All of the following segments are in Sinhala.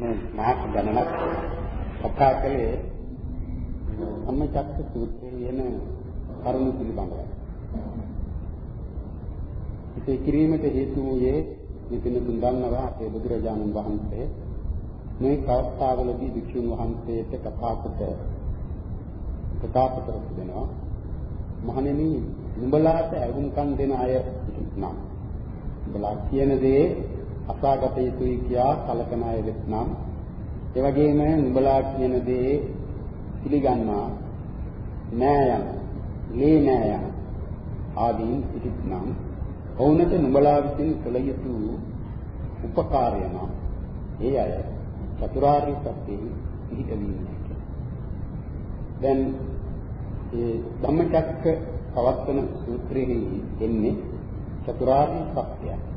මේ මාස ගණනක් කතා කළේ සම්මචක්ක සූත්‍රයේ යන කරුණු පිළිබඳව. ඉතින් කිරීමට හේතු වූයේ මෙතන තුන් දන්නවා අපේ බුදුරජාණන් වහන්සේ මේ අවස්ථාවලදී වික්ෂුන් වහන්සේට කතා කොට ප්‍රකාශ කර තිබෙනවා. මහණෙනි නුඹලාට අරුම්කම් දෙන අය නම් නුඹලා කියන දේ අසාගත යුතුයි කියා කලකන අය වෙත්නම් ඒ වගේම නුඹලා කියන දේ පිළිගන්නා නෑ යන ලේ නෑ යන ආදීන් සිටිනම් ඔවුන්ට නුඹලා විසින් කළ යුතු උපකාරය නම් ඒ අය චතුරාර්ය සත්‍යයේ පිළිපැවීම දැන් ඒ ධම්මචක්ක පවත්වන සූත්‍රයේ එන්නේ චතුරාර්ය සත්‍යය.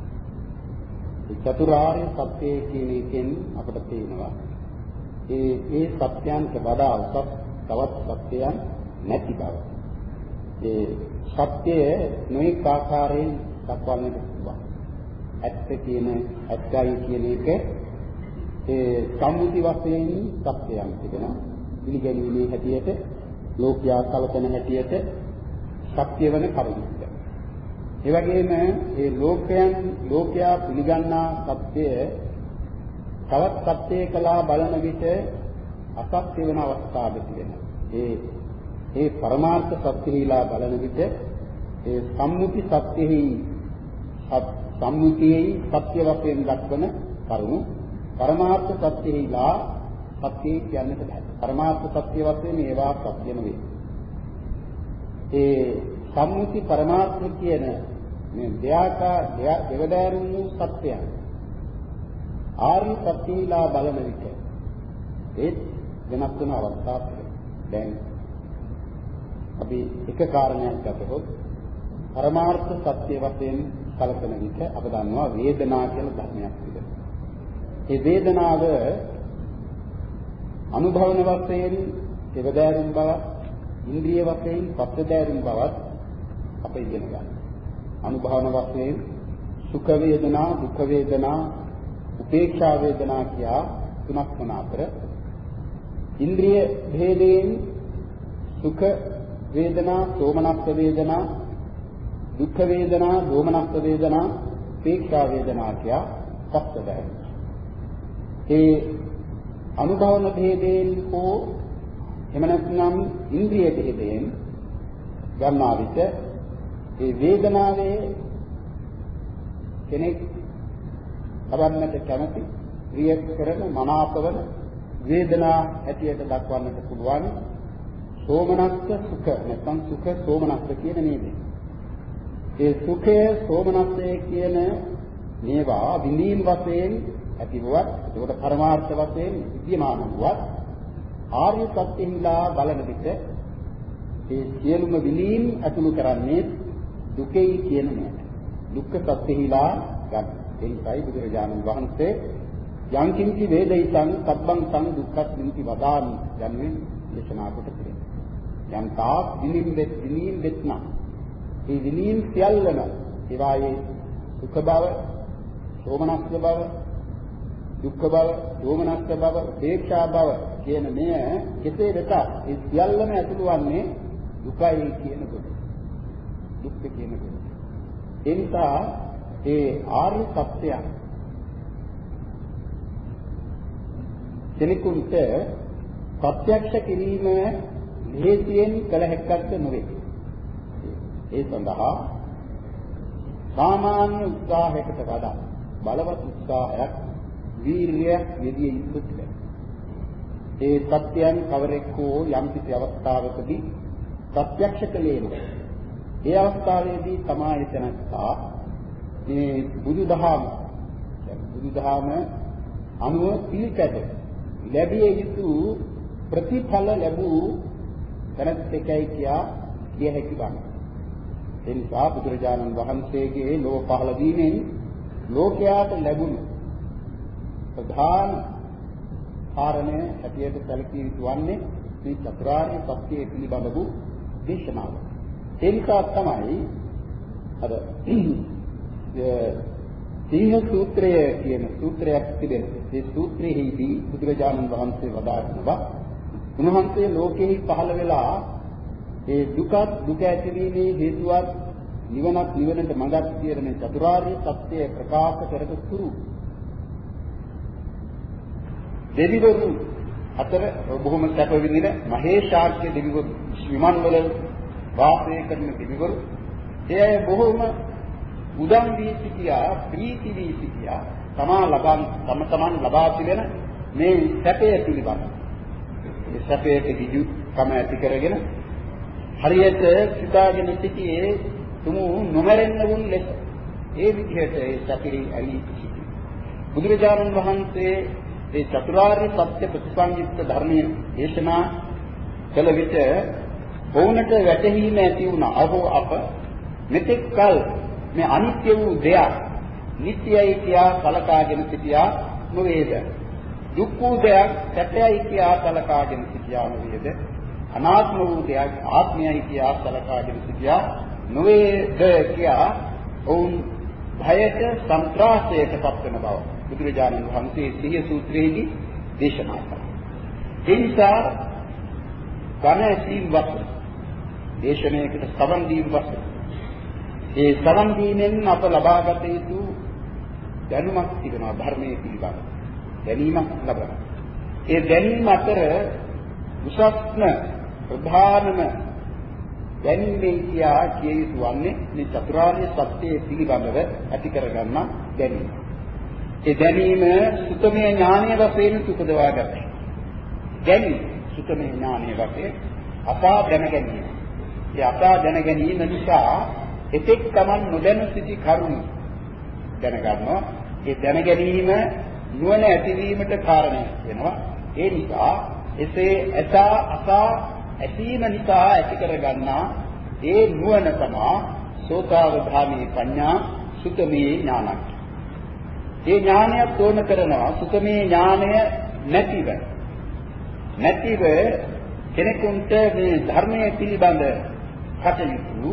ඒ චතුරාර්ය සත්‍යය කියන එකෙන් අපිට තේනවා ඒ ඒ සත්‍යයන්ට වඩා උසස් තවත් සත්‍යයන් නැති බව. ඒ සත්‍යය නොඑක ආකාරයෙන් දක්වන්නට පුළුවන්. ඇත්ත කියන ඇත්තයි කියන එක ඒ සම්මුති වශයෙන් සත්‍යයන් තිබෙනවා. පිළිගැනීමේ හැටියට ලෝකයා කලකන හැටියට සත්‍ය වෙන කරුණක්. ඒ වගේම මේ ලෝකයන් ලෝකයා පිළිගන්නා සත්‍යය තවත් සත්‍යයකලා බලන විට අසත්‍ය වෙන අවස්ථාවක් තිබෙනවා. ඒ ඒ පරමාර්ථ සත්‍යෙහිලා බලන විට ඒ සම්මුති සත්‍යෙහි සම්මුතියේ සත්‍ය වශයෙන් දක්වන කරුණු පරමාර්ථ සත්‍යෙහිලා සත්‍ය කියන්නට බෑ. පරමාර්ථ සත්‍ය වශයෙන් ඒවා සත්‍ය නෙවෙයි. ඒ සම්මුති පරමාර්ථ කියන මේ දෙයාකා දෙවදාරුන් වූ සත්‍යයන් ආර්ය සත්‍යීලා බලන විට ඒත් වෙනස් වෙන අවස්ථාවක් දැන් අපි එක කාරණයක් ගතහොත් පරමාර්ථ සත්‍ය වශයෙන් කලකන විට අප දන්නවා වේදනා කියලා ධර්මයක් තිබෙනවා. ඒ වේදනාව අනුභවන වශයෙන් දෙවදාරුන් බව ඉන්ද්‍රිය වශයෙන් පස්වදාරුන් බවත් අප ඉගෙන ගන්නවා. අනුභවන වශයෙන් සුඛ වේදනා, දුක්ඛ වේදනා, උපේක්ෂා වේදනා කියා තුනක් වන අතර ඉන්ද්‍රිය භේදයෙන් සුඛ වේදනා, සෝමනස්ස වේදනා, දුක්ඛ වේදනා, දෝමනස්ස වේදනා, උපේක්ෂා වේදනා කියා පස්වදයි. ඒ අනුභවන භේදයෙන් හෝ එහෙම නැත්නම් ඉන්ද්‍රිය භේදයෙන් ගන්නා විට ඒ වේදනාවේ කෙනෙක් ලබන්නට කැමති ප්‍රිය කරන මනාපවන වේදනා හැටියට දක්වන්නට පුළුවන් සෝමනස්ස සුඛ නැත්නම් සුඛ සෝමනස්ස කියන නේද? ඒ සුඛය සෝමනස්සය කියන මේවා විඳීම් වශයෙන් ඇතිවුවත් ඒකට පරමාර්ථ වශයෙන් විද්‍යමාන වුවත් ආර්ය සත්‍යෙහිලා බලන විට ඒ සියලුම විඳීම් අතුළු කරන්නේ දුකයි කියන නේද දුක්ඛ සත්‍යෙහිලා ගන්න. එනිසායි බුදුරජාණන් වහන්සේ යං කිංචි වේදිතං සබ්බං සං දුක්ඛස්මින්ති වදාමි යන්නේ දේශනා කොට තිබෙනවා. යම් තාක් විනින් වෙත් විනින් වෙත්නම් ඒ විනින් සියල්ලම ඒවායේ සුඛ බව, සෝමනස්ස බව, දුක්ඛ බව, දෝමනස්ස බව, උපේක්ෂා බව කියන මෙය කෙසේ වෙතත් ඒ සියල්ලම ඇතුළු වන්නේ දුකයි කියනකොට. දුක්ඛ කියනකොට. ඒ නිසා ඒ ආර්ය සත්‍යය කෙනෙකුට ප්‍රත්‍යක්ෂ කිරීම ලේසියෙන් කළ හැක්කක් නොවේ. ඒ සඳහා සාමාන්‍ය උත්සාහයකට වඩා බලවත් උත්සාහයක් වීරියක් යෙදිය යුතුයි. ඒ සත්‍යයන් කවරෙක් හෝ යම් කිසි අවස්ථාවකදී ප්‍රත්‍යක්ෂ කළේ නැහැ. ඒ අවස්ථාවේදී තමයි තනස්සා මේ බුදුදහම බුදුදහම අනුව පිළිපැද ලැබිය යුතු ප්‍රතිඵල ලැබූ තනත් එකයි කියා කිය හැකි බව. ඒ නිසා බුදුරජාණන් වහන්සේගේ ලෝ පහළ වීමෙන් ලෝකයාට ලැබුණු ප්‍රධාන කාරණය හැටියට සැලකිය යුතු වන්නේ මේ චතුරාර්ය සත්‍ය පිළිබඳ වූ දේශනාව. ඒ නිසා තමයි අර සීහ සූත්‍රය කියන සූත්‍රයක් තිබෙනවා. ඒ සූත්‍රයේදී බුදුරජාණන් වහන්සේ වදාළනවා උන්වහන්සේ ලෝකෙහි පහළ වෙලා ඒ දුක දුක ඇතිවීමේ හේතුවක් නිවනක් නිවනට මඟක් කියන මේ චතුරාර්ය සත්‍ය ප්‍රකාශ කරපු තුරු දෙවිවරු අතර බොහොම සැප විඳින මහේශාක්‍ය දෙවිවරු විමන් වල වාසය කරන දෙවිවරු ඒ බොහොම උදම් වී සිටියා ප්‍රීති වී සිටියා. තමා ලබන් තම තමන් ලබා තිබෙන මේ සැපය පිළිබඳ. මේ සැපයට කිජු කම ඇති කරගෙන හරියට සිතාගෙන සිටියේ තුමු නොමරෙන්න වුන් ලෙස ඒ විදිහට ඒ සැපිරි ඇලී සිටි බුදුරජාණන් වහන්සේ ඒ චතුරාර්ය සත්‍ය ප්‍රතිසංයුක්ත ධර්මයේ දේශනා කළ විට වුණට වැටහීම ඇති වුණා අහෝ අප මෙතෙක් කල මේ අනිත්‍ය වූ දෙයක් නිට්ටයයි කියා කලකාගෙන සිටියා නොවේද දුක් වූ දෙයක් සැපයයි කියා කලකාගෙන සිටියා නොවේද අනාත්ම වූ දෙයක් ආත්මයයි කියා කලකාගෙන සිටියා නොවේද කියා ඔවුන් භයට සන්ත්‍රාසයට පත්වන බව බුදුරජාණන් වහන්සේ සිහිය සූත්‍රයේදී දේශනා කළා. ඒ නිසා කන ඇසීම් වස්තු දේශනාවකට සවන් දීම වස්තු ඒ සවන් දීමෙන් අප ලබාගත යුතු දැනුමක් තිබෙනවා ධර්මයේ පිළිබඳ. දැනීමක් ලබනවා. ඒ දැනීම අතර උසස්ම ප්‍රධානම දැනීමේ කියා කිය යුතු වන්නේ මේ චතුරාර්ය සත්‍යයේ පිළිබඳව ඇති කරගන්න දැනීම. ඒ දැනීම සුතමේ ඥානය වශයෙන් සුපදවා ගන්නයි. දැනීම සුතමේ ඥානය වශයෙන් අපා දැන ගැනීම. ඒ අපා දැන ගැනීම නිසා එතෙක් Taman නොදැන සිටි කරුණු දැනගන්නවා. ඒ දැන ගැනීම නුවණ ඇතිවීමට කාරණයක් වෙනවා. ඒ නිසා එසේ අසා අසා ඇසීම නිසා ඇති කරගන්නා ඒ නුවණ තමයි සෝතාවධාමී පඤ්ඤා සුතමේ ඥානක්. ඒ ඥානය තෝරන කරනවා සුතමේ ඥානය නැතිව. නැතිව කෙනෙකුට මේ ධර්මයේ පිළිබඳ කටයුතු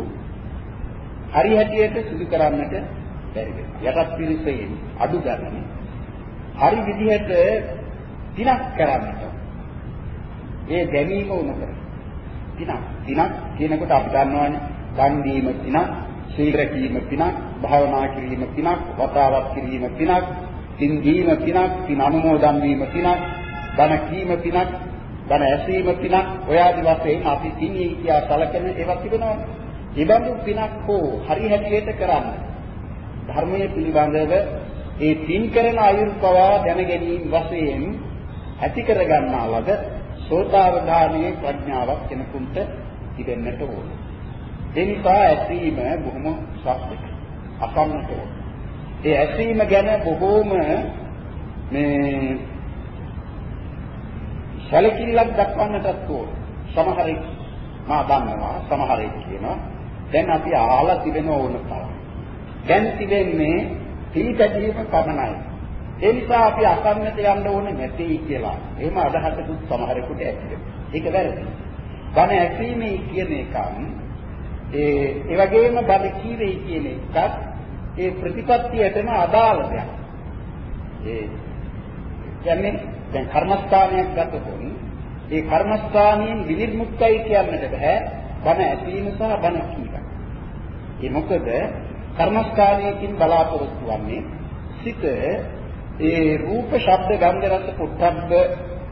හරි හැටියට සිදු කරන්නට බැරි වෙනවා. යටත් පිරිසෙන් අඩු ගන්න. හරි විදිහට දිනක් කරන්නට. ඒ දැනීම උණු කර. දිනක් දිනක් කියනකොට අපි දන්නවනේ දන් දීම දිනක්, සීල රැකීම දිනක්, භාවනා කිරීම දිනක්, වතාවක් කිරීම දිනක්, තින් දීම දිනක්, තින් අනුමෝදන් වීම දිනක්, බණ කීම දිනක්, බණ ඇසීම දිනක්, ඔය ආදි වශයෙන් අපි තින්නේ කියා සැලකෙන ඒවා තිබෙනවා. ඊබඳු පිනක් හෝ හරි හැටියට කරන්න. ධර්මයේ පිළිබඳව ඒ තින් කරන අයුරු පවා දැන ගැනීම වශයෙන් ඇති කර ගන්නා ලද සෝතාවධානයේ ප්‍රඥාවක් කෙනෙකුට තිබෙන්නට ඕන. ඒ නිසා ඇසීම බොහොම සත්‍යක අසන්නට ඕන. ඒ ඇසීම ගැන බොහෝම මේ සැලකිල්ලක් දක්වන්නටත් ඕන. සමහරෙක් මා දන්නවා සමහරෙක් කියනවා දැන් අපි අහලා තිබෙන ඕන තරම්. දැන් තිබෙන්නේ පිළිපැදීම පමණයි. ඒ නිසා අපි අසන්නට යන්න ඕනේ නැtei කියලා. එහෙම අදහසකුත් සමහරෙකුට ඇති ඒක වැරදි. බණ ඇසීමේ කියන එකක් ඒ ඒ වගේම බණ කීවේ කියන එකත් ඒ ප්‍රතිපත්තියටම අදාළ දෙයක්. ඒ කියන්නේ දැන් කර්මස්ථානයක් ගත්තොත් ඒ කර්මස්ථානයෙන් විනිර්මුක්තයි කියන්නට බෑ බණ ඇසීම සහ බණ කීම. ඒ මොකද කර්මස්ථානයකින් බලාපොරොත්තු වන්නේ සිත ඒ රූප ශබ්ද ගන්ධ රස පොට්ටබ්බ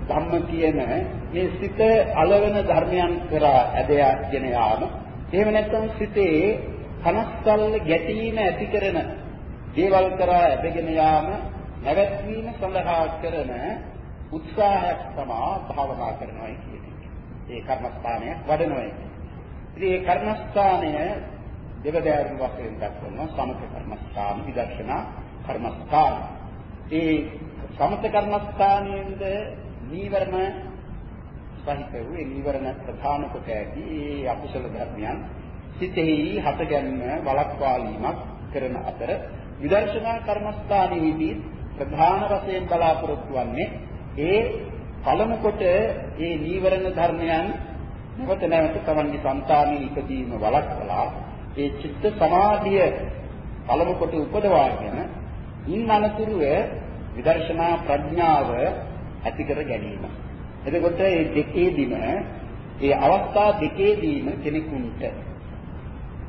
ධම්ම කියන මේ සිත అలවන ධර්මයන් කරා ඇදගෙන යාම එහෙම නැත්නම් සිතේ කනස්සල්ල ගැටීම ඇති කරන දේවල් කරා ඇදගෙන යාම නැවැත්වීම සඳහා කරන උත්සාහයක් තමයි භාවනා කරනවා කියන්නේ. ඒ කර්මස්ථානය වඩනවා. ඉතින් ඒ කර්මස්ථානය දෙවදෑරුම් වශයෙන් දක්වනවා සමථ කර්මස්ථාන, විදර්ශනා කර්මස්ථාන. ඒ සමථ කර්මස්ථානයෙන්ද නීවරණ සහිත වූ ඒ නීවරණ ප්‍රධාන කොට ඇති ඒ අකුසල ධර්මයන් සිතෙහි හටගන්න වළක්වාලීමක් කරන අතර විදර්ශනා කර්මස්ථානයේදී ප්‍රධාන වශයෙන් බලාපොරොත්තු වන්නේ ඒ පළමු කොට ඒ නීවරණ ධර්මයන් නැවත නැවත තමන්ගේ సంతානයේ ඉදීම වළක්වලා ඒ චිත්ත සමාධිය පළමු කොට උපදවාගෙන ඉන් අනතුරුව විදර්ශනා ප්‍රඥාව ඇති කර ගැනීම. එතකොට මේ දෙකේදීම මේ අවස්ථා දෙකේදීම කෙනෙකුට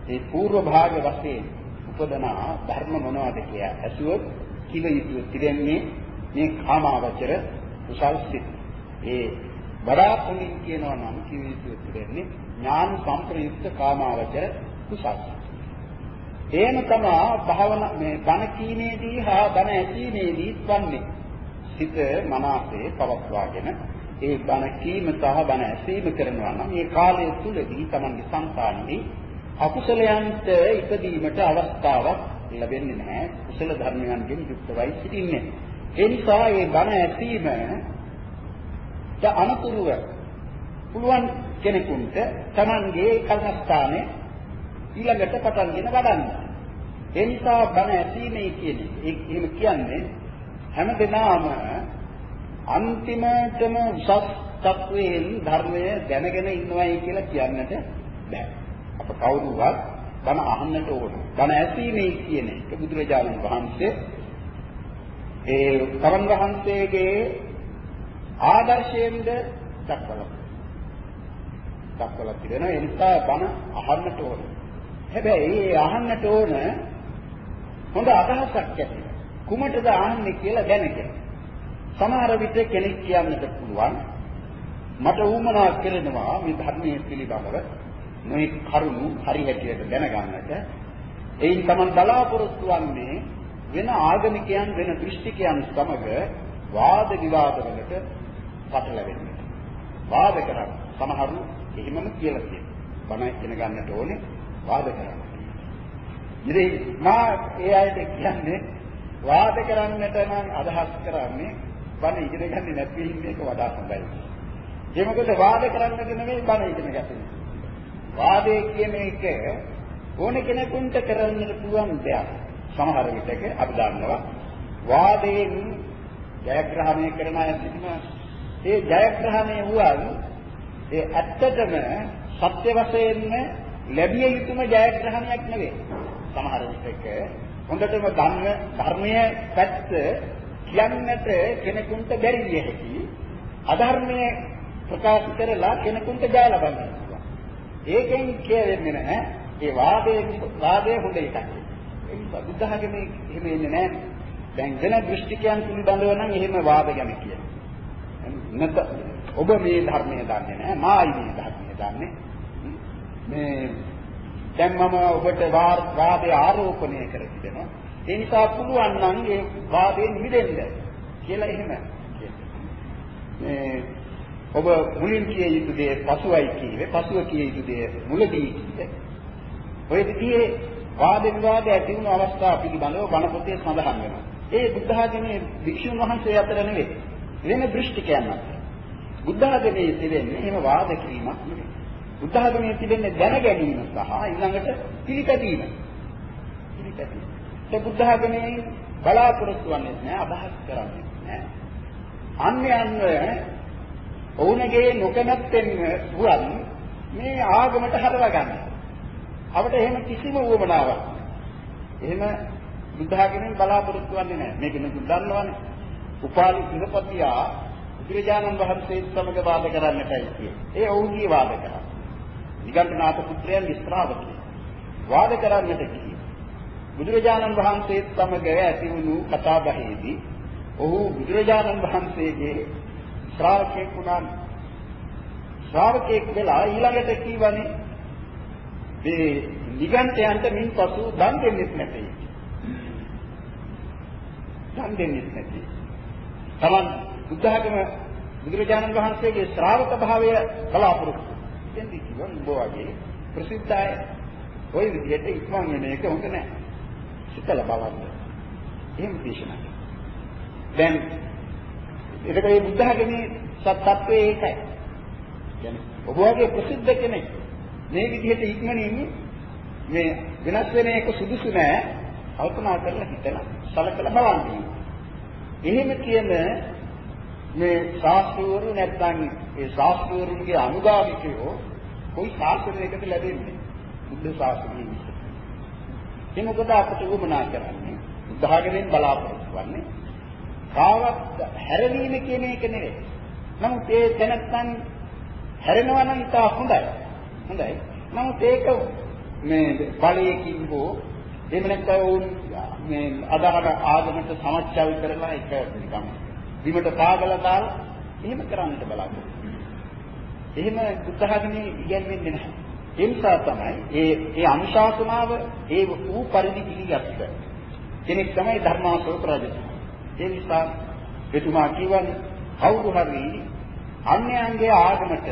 ඒ పూర్ව භාග වශයෙන් උපදන ධර්ම මොනවද කියලා ඇසුවොත් කිව යුතු තිරන්නේ මේ කාමාවචර කුසල් සිත්. ඒ වඩා තුලින් කියනවා නම් කිව යුතු තිරෙන්නේ ඥාන සම්ප්‍රයුක්ත කාමාවචර කුසල්. එහෙම තමයි භාවනා මේ බණ කීමේදී හා බණ ඇසීමේදී වන්නේ. සිත මනසේ පවත්වාගෙන ඒ බණ කීම සහ බණ ඇසීම කරනවා නම් මේ කාලය තුලදී Tamange සංසාරේ අකුසලයන්ට ඉපදීමට අවස්ථාවක් ලැබෙන්නේ නැහැ. කුසල ධර්මයන්ගෙන් යුක්තවයි සිටින්නේ. ඒ නිසා මේ බණ ඇසීම ද අනුතුරුව පුළුවන් කෙනෙකුට Tamange කර්මස්ථානේ ඊළඟට පටන්ගෙන වඩන්න. ඒ නිසා බණ ඇසීමේ කියන්නේ ඒ එහෙම කියන්නේ හැම දිනම අන්තිමටම උසස් තත්වයෙන් ධර්මය දැනගෙන ඉන්නවයි කියලා කියන්නට බෑ. අප කවුරුවත් බණ අහන්නට ඕන. බණ ඇසීමේ කියන එක බුදුරජාණන් වහන්සේ ඒ තරන් වහන්සේගේ ආදර්ශයෙන්ද දක්වලා දක්වලා තිබෙනවා. ඒ නිසා බණ අහන්නට ඕන. හැබැයි ඒ අහන්නට ඕන හොඳ අදහසක් ඇති. කුමටද අහන්නේ කියලා දැනගෙන. සමහර විට කෙනෙක් කියන්නට පුළුවන් මට උවමනා කරනවා මේ ධර්මයේ පිළිබඳව මේ කරුණු හරි හැටියට දැනගන්නට එයින් තමන් බලාපොරොත්තු වන්නේ වෙන ආගමිකයන් වෙන දෘෂ්ටිකයන් සමග වාද විවාදවලට පටලැවෙන්නේ වාද කරන්නේ සමහරු එහෙමම කියලා කියනවා බණ ඉගෙන ගන්නට ඕනේ වාද කරන්න ඉතින් මා ඒ අයට කියන්නේ වාද කරන්නට නම් අදහස් කරන්නේ බණ ඉගෙන ගන්නේ නැති ඉන්න එක වඩා හොඳයි. ඒ මොකද වාද කරන්නට නෙමෙයි බණ ඉගෙන ගන්න. වාදේ කියන එක ඕන කෙනෙකුට කරන්නට පුළුවන් දෙයක්. සමහර විටක අපි දන්නවා වාදයෙන් ජයග්‍රහණය කරන අය සිටිනවා. ඒ ජයග්‍රහණය වුවන් ඒ ඇත්තටම සත්‍ය වශයෙන්ම ලැබිය යුතුම ජයග්‍රහණයක් නෙවෙයි. සමහර විටක හොඳටම ධර්ම ධර්මයේ පැත්ත කියන්නට කෙනෙකුට බැරි විය හැකි අධර්මයේ ප්‍රකාශ කරලා කෙනෙකුට ජය ලබන්න පුළුවන්. ඒකෙන් කියවෙන්නේ නැහැ ඒ වාදයේ වාදයේ හොඳ එකක්. ඒ නිසා බුද්ධ ධර්මයේ එහෙම ඉන්නේ නැහැ. දැන් වෙන දෘෂ්ටිකයන් පිළිබඳව නම් එහෙම වාද ගැන කියන්නේ. නැත ඔබ මේ ධර්මයේ දන්නේ නැහැ මායි මේ ධර්මයේ දන්නේ. මේ දැන් මම ඔබට වාදයේ ආරෝපණය කර තිබෙනවා. ඒ නිසා පුළුවන් නම් ඒ වාදයෙන් මිදෙන්න කියලා එහෙම මේ ඔබ මුලින් කිය යුතු දේ පසුවයි කීවේ පසුව කිය යුතු දේ මුලදී කීවේ ඔය විදිහේ වාද විවාද ඇති වුණු අවස්ථා පිළිබඳව බණ පොතේ සඳහන් වෙනවා. ඒ බුද්ධ ආගමේ භික්ෂුන් වහන්සේ අතර නෙවෙයි. වෙන දෘෂ්ටිකයන් අතර. බුද්ධ ආගමේ තිබෙන්නේ එහෙම වාද කිරීමක් නෙවෙයි. බුද්ධ ආගමේ තිබෙන්නේ දැන ගැනීම සහ ඊළඟට පිළිපැදීම. පිළිපැදීම. ඒ බුද්ධ ආගමේ බලාපොරොත්තු වෙන්නේ නැහැ අදහස් කරන්නේ නැහැ. අන්නේ අන්වය ඔවුන්ගේ නොකමැත්තෙන් වුවන් මේ ආගමට හදලා ගන්න. අපිට එහෙම කිසිම උවමනාවක්. එහෙම බුද්ධ ආගමෙන් බලාපොරොත්තු වෙන්නේ නැහැ. මේක නෙකුත් දන්නවනේ. උපාලි ඉරපතියා බුදුරජාණන් වහන්සේ සමග වාද කරන්නටයි කියේ. ඒ ඔවුන්ගේ වාද කරා. නිගණ්ඨනාථ පුත්‍රයන් විස්තරාවකි. වාද කරන්නට කියේ. බුදුරජාණන් වහන්සේත් සමග ඇති වුණු කතා බහේදී ඔහු බුදුරජාණන් වහන්සේගේ ශ්‍රාවකෙක් වුණා. ශ්‍රාවකෙක් වෙලා ඊළඟට කීවනේ මේ නිගන්තයන්ට මින් පසු දන් දෙන්නෙත් නැtei. දන් දෙන්නෙත් නැtei. තමන් බුද්ධ학ම බුදුරජාණන් වහන්සේගේ ශ්‍රාවක භාවය බලාපොරොත්තු වෙන්නේ කිව්වා උඹ වගේ ප්‍රසිද්ධය ওই විදිහට ඉක්මන් වෙන එක හොඳ නැහැ. සිතල බලන්න. එහෙම දේශනා කරනවා. දැන් එතකොට මේ බුද්ධ학මේ සත්‍යත්වයේ ඒකයි. කියන්නේ ඔබ වගේ ප්‍රසිද්ධ කෙනෙක් මේ විදිහට ඉක්මනින් මේ වෙනස් වෙන එක සුදුසු නෑ කල්පනා කරලා හිතලා සලකලා බලන්න. එහෙම කියන මේ ශාස්ත්‍රවරු නැත්නම් ඒ ශාස්ත්‍රවරුන්ගේ අනුගාමිකයෝ કોઈ ශාස්ත්‍රයකට ලැබෙන්නේ බුද්ධ ශාස්ත්‍රයේ ඒ මොකද අපට උවමනා කරන්නේ බුද්ධ ආගමෙන් බලාපොරොත්තු වෙන්නේ කාවත් හැරවීම කියන එක නෙවෙයි. නමුත් ඒ තැනත්තන් හැරෙනවා නම් ඉතා හොඳයි. හොඳයි. නමුත් ඒක මේ බලයකින් හෝ එහෙම නැත්නම් වුන් මේ අදාළ ආගමට සමච්චල් කරලා එක නිකම් බිමට පාගලා දාලා එහෙම කරන්නට බලාපොරොත්තු. එහෙම බුද්ධ ධර්මයේ ඉගැන්වෙන්නේ නැහැ. ඒ නිසා තමයි ඒ ඒ අනුශාසනාව ඒ වූ පරිදි පිළිගත්ත කෙනෙක් තමයි ධර්මාශෝක රජතුමා. ඒ නිසා එතුමා කියවනේ කවුරු හරි අන්‍යයන්ගේ ආගමට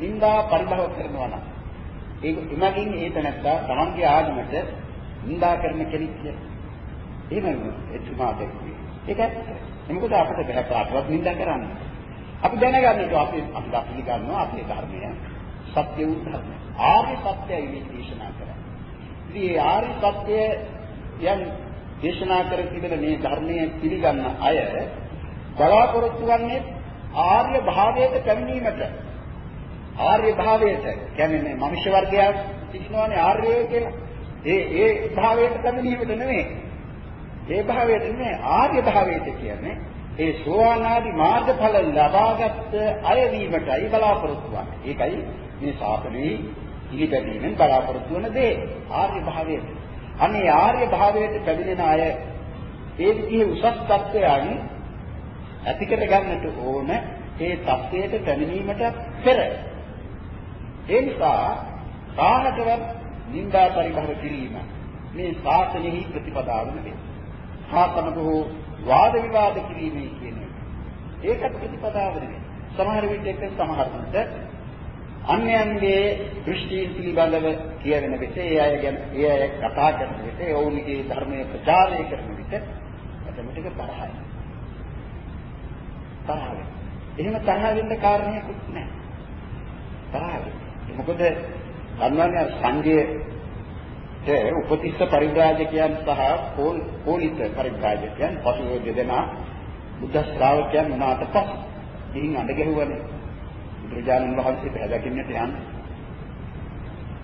නිന്ദා පරිභව කරනවා නම් ඒ එමගින් ඒ තැනත්තා තමන්ගේ ආගමට නිඳා කරන කෙනෙක් කියලා. එහෙම එතුමා දැක්කේ. ඒක මොකද අපිට බෑ කාටවත් නිඳා කරන්න. අපි දැනගන්න ඕනේ අපි අපි අපි ගන්නවා අපේ ධර්මය සත්‍ය වූ ධර්මය. ආර්ය සත්‍යය විශ්ලේෂණය කරා. ඉතින් ඒ ආර්ය සත්‍යය යම් දේශනා කර තිබෙන මේ ධර්මයේ පිළිගන්න අය බලාපොරොත්තු වන්නේ ආර්ය භාවයට පැමිණීමට ආර්ය භාවයට කියන්නේ මේ මනුෂ්‍ය වර්ගයක් සිටිනවානේ ආර්යය කියලා. ඒ ඒ භාවයට පැමිණීමට නෙමෙයි. ඒ භාවයට නෙමෙයි ආර්ය භාවයට කියන්නේ ඒ සෝවාන් ආදී මාර්ගඵල ලබාගත් අය වීමටයි බලාපොරොත්තු වෙන්නේ. ඒකයි මේ ශාසනයේ පිළිපැදීමෙන් බලාපොරොත්තු වන දේ ආර්ය භාවයට. අනේ ආර්ය භාවයට පැමිණෙන අය ඒ විදිහේ උසස් තත්ත්වයන් ඇති කර ගන්නට ඕන ඒ තත්ත්වයට පැමිණීමට පෙර. ඒ නිසා කාහටවත් නිന്ദා පරිභව කිරීම මේ ශාසනයෙහි ප්‍රතිපදාව නෙවේ. සාතමකෝ වාද විවාද කිරීමේ කියන එක. ඒකට ප්‍රතිපදාව නෙවේ. සමහර විටක සමහර විට අන්‍යයන්ගේ දෘෂ්ටි පිළිබඳව කියවෙන විට ඒ අය ගැන ඒ අය කතා කරන විට ඔවුන්ගේ ධර්මයේ ප්‍රචාරය කරන විට එතනටික තරහයි. තරහයි. එහෙම තරහ වෙන්න කාරණයක් නැහැ. තරහයි. මොකද ගන්නවනේ සංඝයේ උපතිස්ස පරිබ්‍රාජකයන් සහ පොලිත පරිබ්‍රාජකයන් පසුව දෙදෙනා බුද්ධ ශ්‍රාවකයන් වුණාට පස්සේ ඉතින් අඬ ගැහුවනේ බුදුරජාණන් වහන්සේ පැහැදකින්නට යන්නේ.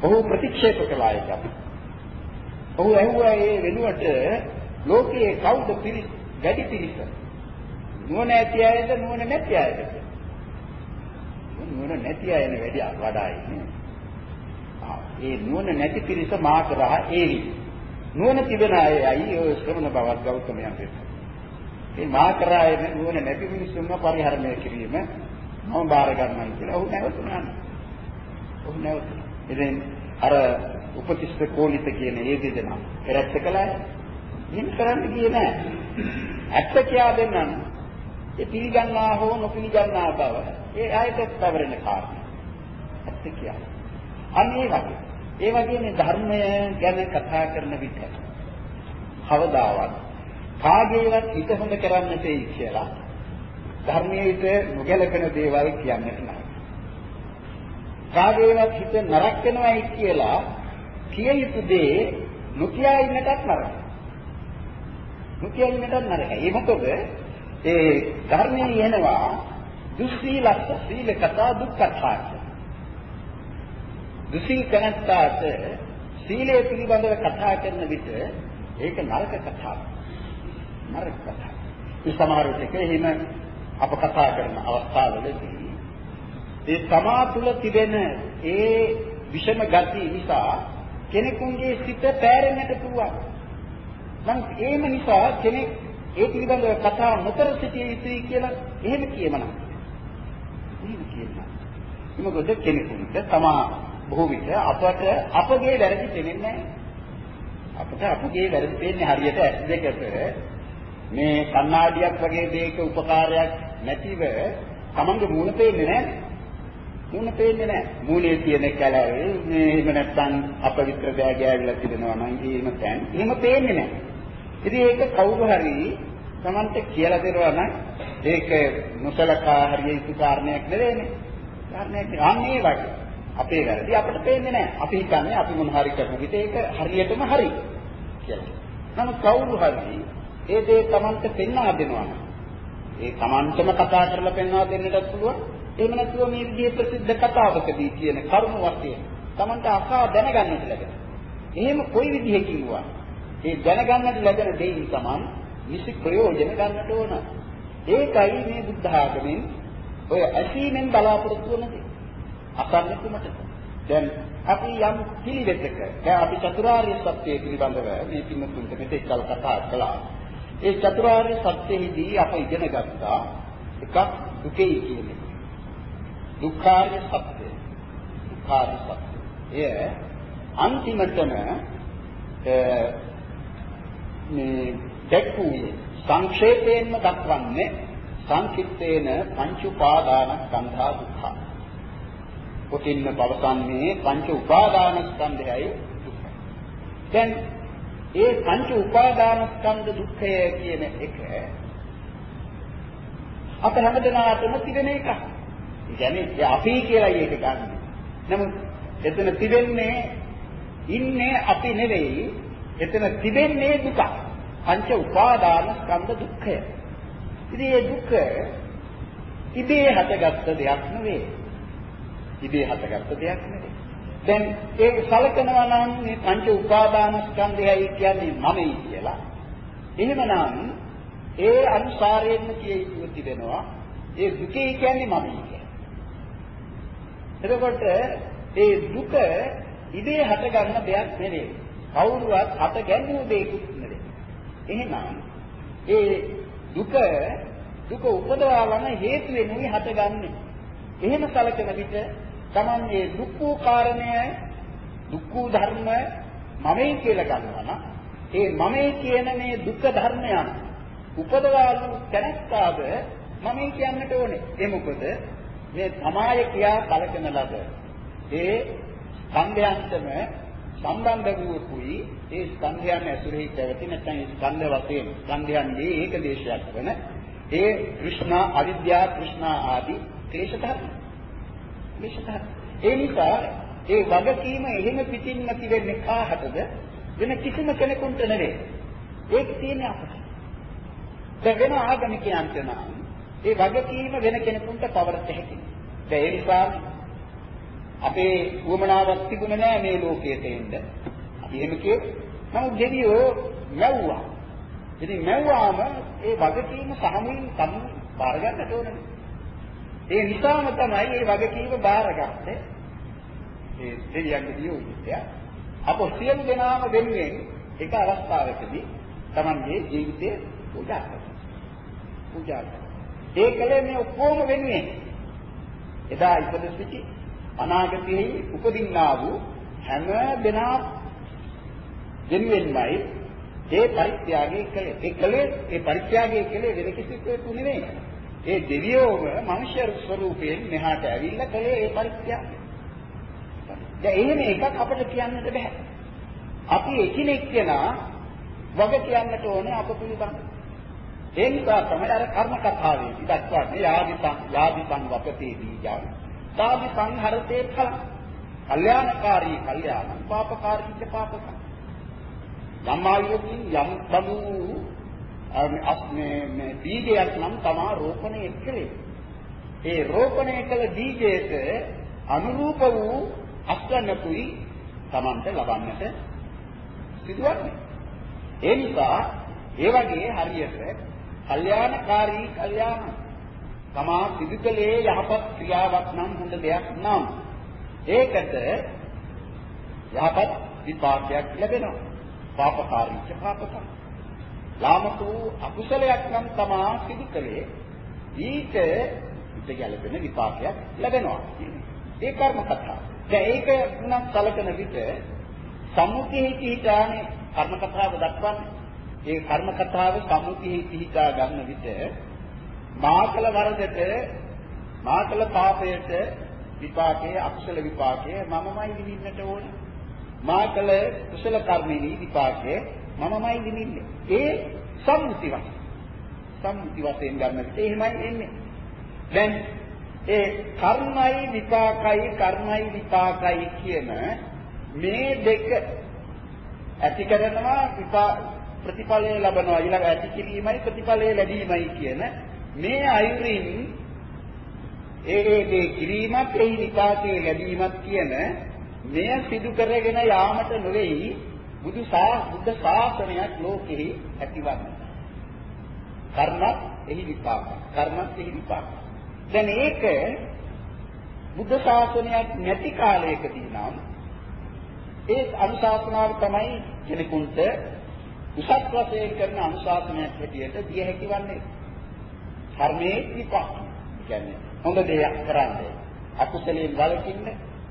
ඔහු ප්‍රතික්ෂේප කළා ඒක. ඔහු ඇහුවා ඒ වෙනුවට ලෝකයේ කවුද පිරිස් වැඩි පිරිස? නුවණ ඇති අයද නුවණ නැති අයද? නුවණ නැති අයනේ වැඩි වඩා ඉන්නේ. ඒ නුවණ නැති පිරිස මා කරා ඒවි. නුවණ තිබෙන අයයි ඔය ශ්‍රමණ බවත් ගෞතමයන් වෙන්නේ. මේ මා කරා නුවණ නැති මිනිස්සුන්ව පරිහරණය කිරීම මම බාර ගන්නයි කියලා ඔහු නැවතුණා. ඔහු නැවතුණා. ඉතින් අර උපතිස්ස කෝලිත කියන ඒ දෙදෙනා පෙරච්ච කළා. එහෙම කරන්න ගියේ නෑ. ඇත්ත කියා දෙන්නම්. ඒ පිළිගන්නා හෝ නොපිළිගන්නා බව ඒ ආයතත් පැවරෙන කාරණා. ඇත්ත කියා. අන්න ඒ වගේ. ඒ වගේ මේ ධර්මය ගැන කතා කරන විට කවදාවත් කාගේවත් හිත හොඳ කරන්නට කියලා ධර්මයේ නොගැලපෙන දේවල් කියන්නට නෑ. කාගේවත් හිත නරක වෙනවයි කියලා කිය යුතු දේ නොකියා ඉන්නටත් නරකයි. නොකියා ඉන්නටත් නරකයි. ඒ මොකද ඒ ධර්මයේ එනවා දුස්සීලස්ස සීල කතා දුක් කතා. දුසී කනත්තාට සීලය පිළිබඳව කතා කරන විට ඒක නරක කතාවක්. නරක කතාවක්. ඒ සමහර විටක එහෙම අප කතා කරන අවස්ථාවලදී ඒ තමා තුළ තිබෙන ඒ විෂම ගති නිසා කෙනෙකුගේ සිත පෑරෙන්නට පුළුවන්. නම් ඒම නිසා කෙනෙක් ඒ පිළිබඳව කතා නොකර සිටිය යුතුයි කියලා එහෙම කියමනම්. එහෙම කියනවා. මොකද කෙනෙකුට තමා බොහෝ විට අපට අපගේ වැරදි තේරෙන්නේ නැහැ. අපට අපගේ වැරදි තේරෙන්නේ හරියට ඇස් දෙකට මේ කණ්ණාඩියක් වගේ දෙයක උපකාරයක් නැතිව තමන්ගේ මූණ පේන්නේ නැහැ. මූණ පේන්නේ නැහැ. මූණේ තියෙන කැලරේ මේ එහෙම නැත්නම් අපවිත්‍ර දෑ ගෑවිලා තිබෙනවා නම් එහෙම තැන්. එහෙම පේන්නේ නැහැ. ඉතින් ඒක කවුරු හරි තමන්ට කියලා දෙනවා නම් ඒක මුසලකා හරිය යුතු කාරණයක් නෙවෙයිනේ. කාරණයක් අන්නේ වගේ. අපේ වැරදි අපිට පේන්නේ නැහැ. අපි හිතන්නේ අපි මොන හරි කරන විට ඒක හරියටම හරි කියලා. නමුත් කවුරු හරි ඒ දේ Tamante පෙන්වා දෙනවා. ඒ Tamanටම කතා කරලා පෙන්වා දෙන්නටත් පුළුවන්. එහෙම නැත්නම් මේ විදිහේ ප්‍රසිද්ධ කතාවකදී කියන කරුණ වශයෙන් Tamante අසා දැනගන්නට ලැබෙනවා. එහෙම කොයි විදිහකින් වුණා ඒ දැනගන්නට ලැබෙන දෙයින් තමයි නිසි ප්‍රයෝජන ගන්නට ඕන. ඒකයි මේ බුද්ධ ආගමෙන් ඔය ඇසීමෙන් බලාපොරොත්තු වෙන්නේ. අසන්නේ කුමටද? දැන් අපි යම් පිළිවෙතක දැන් අපි චතුරාර්ය සත්‍ය පිළිබඳව මේ පින්නතුන්ට මෙතෙක් කල් කතා කළා. ඒ චතුරාර්ය සත්‍යෙහිදී අප ඉගෙන ගත්තා එකක් දුකයි කියන්නේ. දුක්ඛාර්ය සත්‍ය. දුක්ඛාර්ය සත්‍ය. එය අන්තිමටම මේ දැක්වුවේ සංක්ෂේපයෙන්ම දක්වන්නේ සංකිට්ඨේන පංච උපාදානස්කන්ධා දුක්ඛ. කොටින්ම පවසන්නේ පංච උපාදානස්කන්ධයයි දුක්ඛ. දැන් ඒ පංච උපාදානස්කන්ධ දුක්ඛය කියන එක අප හැමදෙනාටම තිබෙන එකක්. ඒ කියන්නේ අපි කියලා ඒක ගන්න. නමුත් එතන තිබෙන්නේ ඉන්නේ අපි නෙවෙයි. එතන තිබෙන්නේ දුක. පංච උපාදාන ස්කන්ධ දුක්ඛය. ඉතින් මේ දුක ඉබේ හටගත්ත දෙයක් නෙවෙයි. ඉබේ හටගත්ත දෙයක් නෙවෙයි. දැන් ඒ සලකනවා නම් මේ පංච උපාදාන ස්කන්ධයයි කියන්නේ මමයි කියලා. එහෙමනම් ඒ අනුසාරයෙන්ම කිය යුතු තිබෙනවා ඒ දුකේ කියන්නේ මමයි කියලා. එතකොට ඒ දුක ඉබේ හට ගන්න දෙයක් නෙවෙයි. කවුරුවත් හට ගැන්වූ දෙයක් නෙවෙයි. එහෙනම් ඒ දුක දුක උපදවාගෙන හේතු වෙනුයි හටගන්නේ. එහෙම සැලකෙන විට Taman මේ දුක් වූ කාරණය දුක් වූ ධර්ම මමයි කියලා ගන්නවා නම් ඒ මමයි කියන මේ දුක් ධර්මයන් උපදවාලු තැනස්කාද මමයි කියන්නට ඕනේ. ඒ මොකද මේ සමාය කියා කලකන ලද ඒ ස්කන්ධයන්ටම සම්බන්ධ වූකුයි ඒ ස්කන්ධයන් ඇතුළේ පැවති නැත්නම් ඒ ස්කන්ධ වශයෙන් ස්කන්ධයන්ගේ ඒකදේශයක් වන ඒ કૃષ્ණා අවිද්‍යාව કૃષ્ණා ආදී ක්ලේශ ධර්ම. ක්ලේශ ධර්ම. ඒ නිසා ඒ වගකීම එහෙම පිටින්ම තිබෙන්නේ කාටද? වෙන කිසිම කෙනෙකුට නෙවෙයි. ඒක තියෙන්නේ අපට. දැන් වෙන ආගමිකයන්ට නම් ඒ වගකීම වෙන කෙනෙකුට පවරත හැකියි. ඒ නිසා අපේ උවමනාවක් තිබුණේ නැහැ මේ ලෝකයට එන්න. අපි එහෙම කියේ. නමුත් දෙවියෝ මැව්වා. ඉතින් මැව්වාම ඒ වගකීම සමමින් සම බාර ගන්නට ඕනේ. ඒ නිසාම තමයි මේ වගකීම බාරගත්තේ. ඒ දෙවියන්ගේ දියුණුවය. අප සියලු දෙනාම වෙනුවෙන් එක අවස්ථාවකදී Tamanගේ ජීවිතය පූජා කරනවා. පූජා කරනවා. ඒ කලේ මේ ඔක්කොම වෙනුවෙන් එදා ඉපද සිටි අනාගතයේ උපදින්නා වූ හැම දෙනා දෙන්නෙන්මයි ඒ පරිත්‍යාගය කළේ. ඒ කලේ ඒ පරිත්‍යාගය කළේ වෙන කිසිවෙකු නෙවෙයි. ඒ දෙවියෝම මනුෂ්‍ය ස්වරූපයෙන් මෙහාට ඇවිල්ලා කළේ ඒ පරිත්‍යාගය. දැන් එහෙම එකක් අපිට කියන්නට බෑ. අපි එකිනෙක කෙනා වග කියන්නට ඕනේ අප පිළිබඳ. ඒ නිසා තමයි අර කර්ම කතාවේදී දක්වන්නේ යාදිතං යාදිතං වපතේ දීජං තාදි සංහරතේ ඵල. කල්යාණකාරී කල්යාණ පාපකාරී ච පාපක. යම් ආයුකින් යම් බඳු අස්නේ මේ බීජයක් නම් තමා රෝපණය කළේ. ඒ රෝපණය කළ බීජයට අනුරූප වූ අස්වන්නකුයි Tamante ලබන්නට සිදුවන්නේ. ඒ නිසා ඒ වගේ හරියට කල්යාණකාරී කල්යාණ තමා සිදු කළේ යහපත් ක්‍රියාවක් නම් හොඳ දෙයක් නම් ඒකට යහපත් විපාකයක් ලැබෙනවා. පාපකාරීච්ච පාපක. ලාමක වූ අකුසලයක් නම් තමා සිදු කළේ ඊට ඉත ගැලපෙන විපාකයක් ලැබෙනවා. ඒ කර්ම කතාව. දැන් ඒක උනත් සැලකන විට සම්මුතියෙහි පිහිටානේ කර්ම කතාව දක්වන්නේ. ඒ කර්ම කතාව සම්මුතියෙහි පිහිටා ගන්න විට මාකල වරදට මාකල පාපයට විපාකයේ අකුසල විපාකයේ මමමයි විඳින්නට ඕන. මාකල කුසල කර්මෙහි විපාකයේ මමමයි විඳින්නේ. ඒ සම්මුති වශයෙන්. සම්මුති වශයෙන් ගන්න විට එහෙමයි එන්නේ. දැන් ඒ කර්මයි විපාකයි කර්මයි විපාකයි කියන මේ දෙක ඇති කරනවා විපාක ප්‍රතිඵලය ලබනවා ඊළඟ ඇති කිරීමයි ප්‍රතිඵලය ලැබීමයි කියන මේ අයුරින් ඒ ඒ කිරීමත් එහි විපාකයේ ලැබීමත් කියන මෙය සිදු කරගෙන යාමට නොවේයි බුදු සා බුද්ධ ශාසනයක් ලෝකෙහි ඇතිවන්නේ. කර්මත් එහි විපාක. කර්මත් එහි විපාක. දැන් ඒක බුද්ධ ශාසනයක් නැති කාලයකදී නම් ඒ අනුශාසනාව තමයි කෙනෙකුට උසස් වශයෙන් කරන අනුශාසනයක් හැටියට දිය හැකි වන්නේ. කර්මයේ විපාක. කියන්නේ හොඳ දෙයක් කරන්නේ. අකුසලයෙන් වළකින්න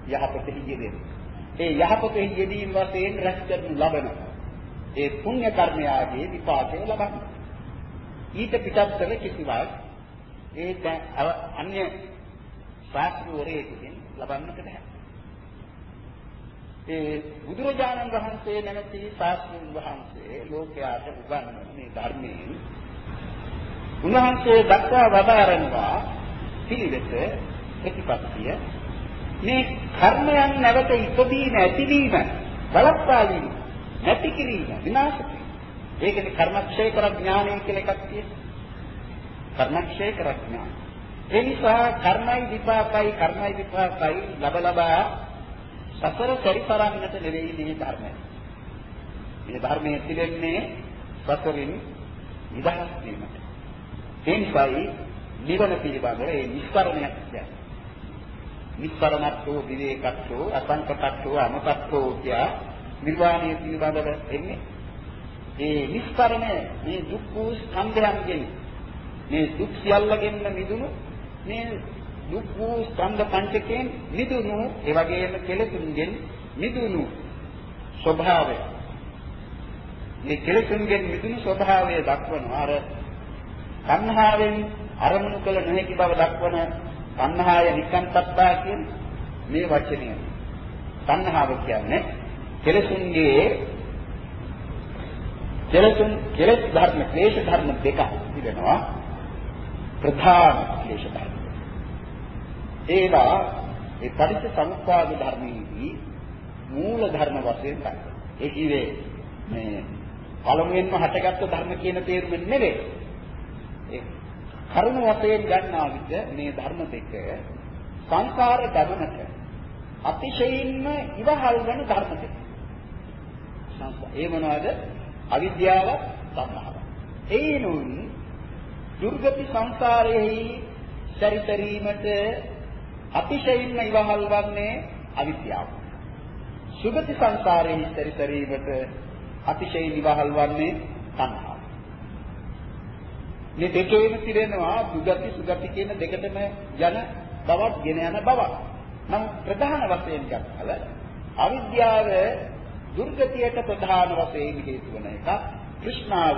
යහපතෙහි යෙදෙන්න. ඒ යහපතෙහි යෙදීම වශයෙන් රැස් කරනු ලබන ඒ පුණ්‍ය කර්මයාගේ විපාකය ලබන්න. ඊට පිටත් කළ කිසිවක් ඒ අන්‍ය ශාස්ත්‍රවරයෙකුගෙන් ලබන්නට බෑ. ඒ බුදුරජාණන් වහන්සේ නැමැති ශාස්ත්‍රඥ වහන්සේ ලෝකයාට උගන්වන මේ ධර්මයෙන් උන්වහන්සේ දක්වා වදාරනවා පිළිවෙත ප්‍රතිපත්තිය. මේ කර්මයන් නැවත ඉපදී නැතිවීම බලපෑලීම නැති කිරීම විනාශ කිරීම. ඒකනේ කර්මක්ෂය කර ඥානය කියලා එකක් තියෙනවා කර්මක්ෂය කර ඥාන. ඒ නිසා කර්මයි විපාකයි කර්මයි විපාකයි ලබ ලබා සසර පරිතරන්නට නෙවෙයි මේ ධර්මය. මේ ධර්මයේ තිබෙන්නේ සසරින් නිදහස් වීමට. ඒ නිසායි නිවන පිළිබඳව ඒ නිස්කරණයක් කියන්නේ. නිස්කරණත්වෝ විවේකත්වෝ අසංකතත්වෝ අමතත්වෝ කිය නිර්වාණය පිළිබඳව එන්නේ. ඒ නිස්කරණය මේ දුක් වූ ස්කන්ධයන්ගෙන් මේ දුක් සියල්ලගෙන්ම මිදුණු මේ දුක් වූ ස්කන්ධ පංචකයෙන් මිදුණු ඒ වගේම කෙලෙසුන්ගෙන් මිදුණු ස්වභාවය මේ කෙලෙසුන්ගෙන් මිදුණු ස්වභාවය දක්වනවා අර තණ්හාවෙන් අරමුණු කළ නොහැකි බව දක්වන තණ්හාය නිකන්තත්තා කියන මේ වචනය. තණ්හාව කියන්නේ කෙලසුන්ගේ කෙලසුන් කෙලස් ධර්ම ක්ලේශ ධර්ම දෙකක් තිබෙනවා. ප්‍රධාන ක්ලේශ ධර්ම. ඒවා ඒ පටිච්ච සමුප්පාද ධර්මයේදී මූල ධර්ම වශයෙන් ගන්න. ඒ කියේ මේ පළමුවෙන්ම හටගත්තු ධර්ම කියන තේරුම නෙවෙයි. කරුණ වශයෙන් ගන්නා විට මේ ධර්ම දෙක සංසාර ගමනට අතිශයින්ම ඉවහල් වෙන ධර්ම දෙක. ඒ මොනවද? අවිද්‍යාව, තණ්හාව. ඒනුන් දුර්ගති සංසාරයේ චරිතරීමට අතිශයින්ම ඉවහල් වන්නේ අවිද්‍යාව. සුගති සංසාරයේ චරිතරීමට අතිශයින් ඉවහල් වන්නේ තණ්හාව. මේ දෙකේම තිරෙනවා දුගති සුගති කියන දෙකටම යන බවක් ගෙන යන බවක්. නම් ප්‍රධාන වශයෙන් ගත්තල අවිද්‍යාව දුර්ගතියට ප්‍රධාන වශයෙන් හේතු වන එක. කෘෂ්ණාව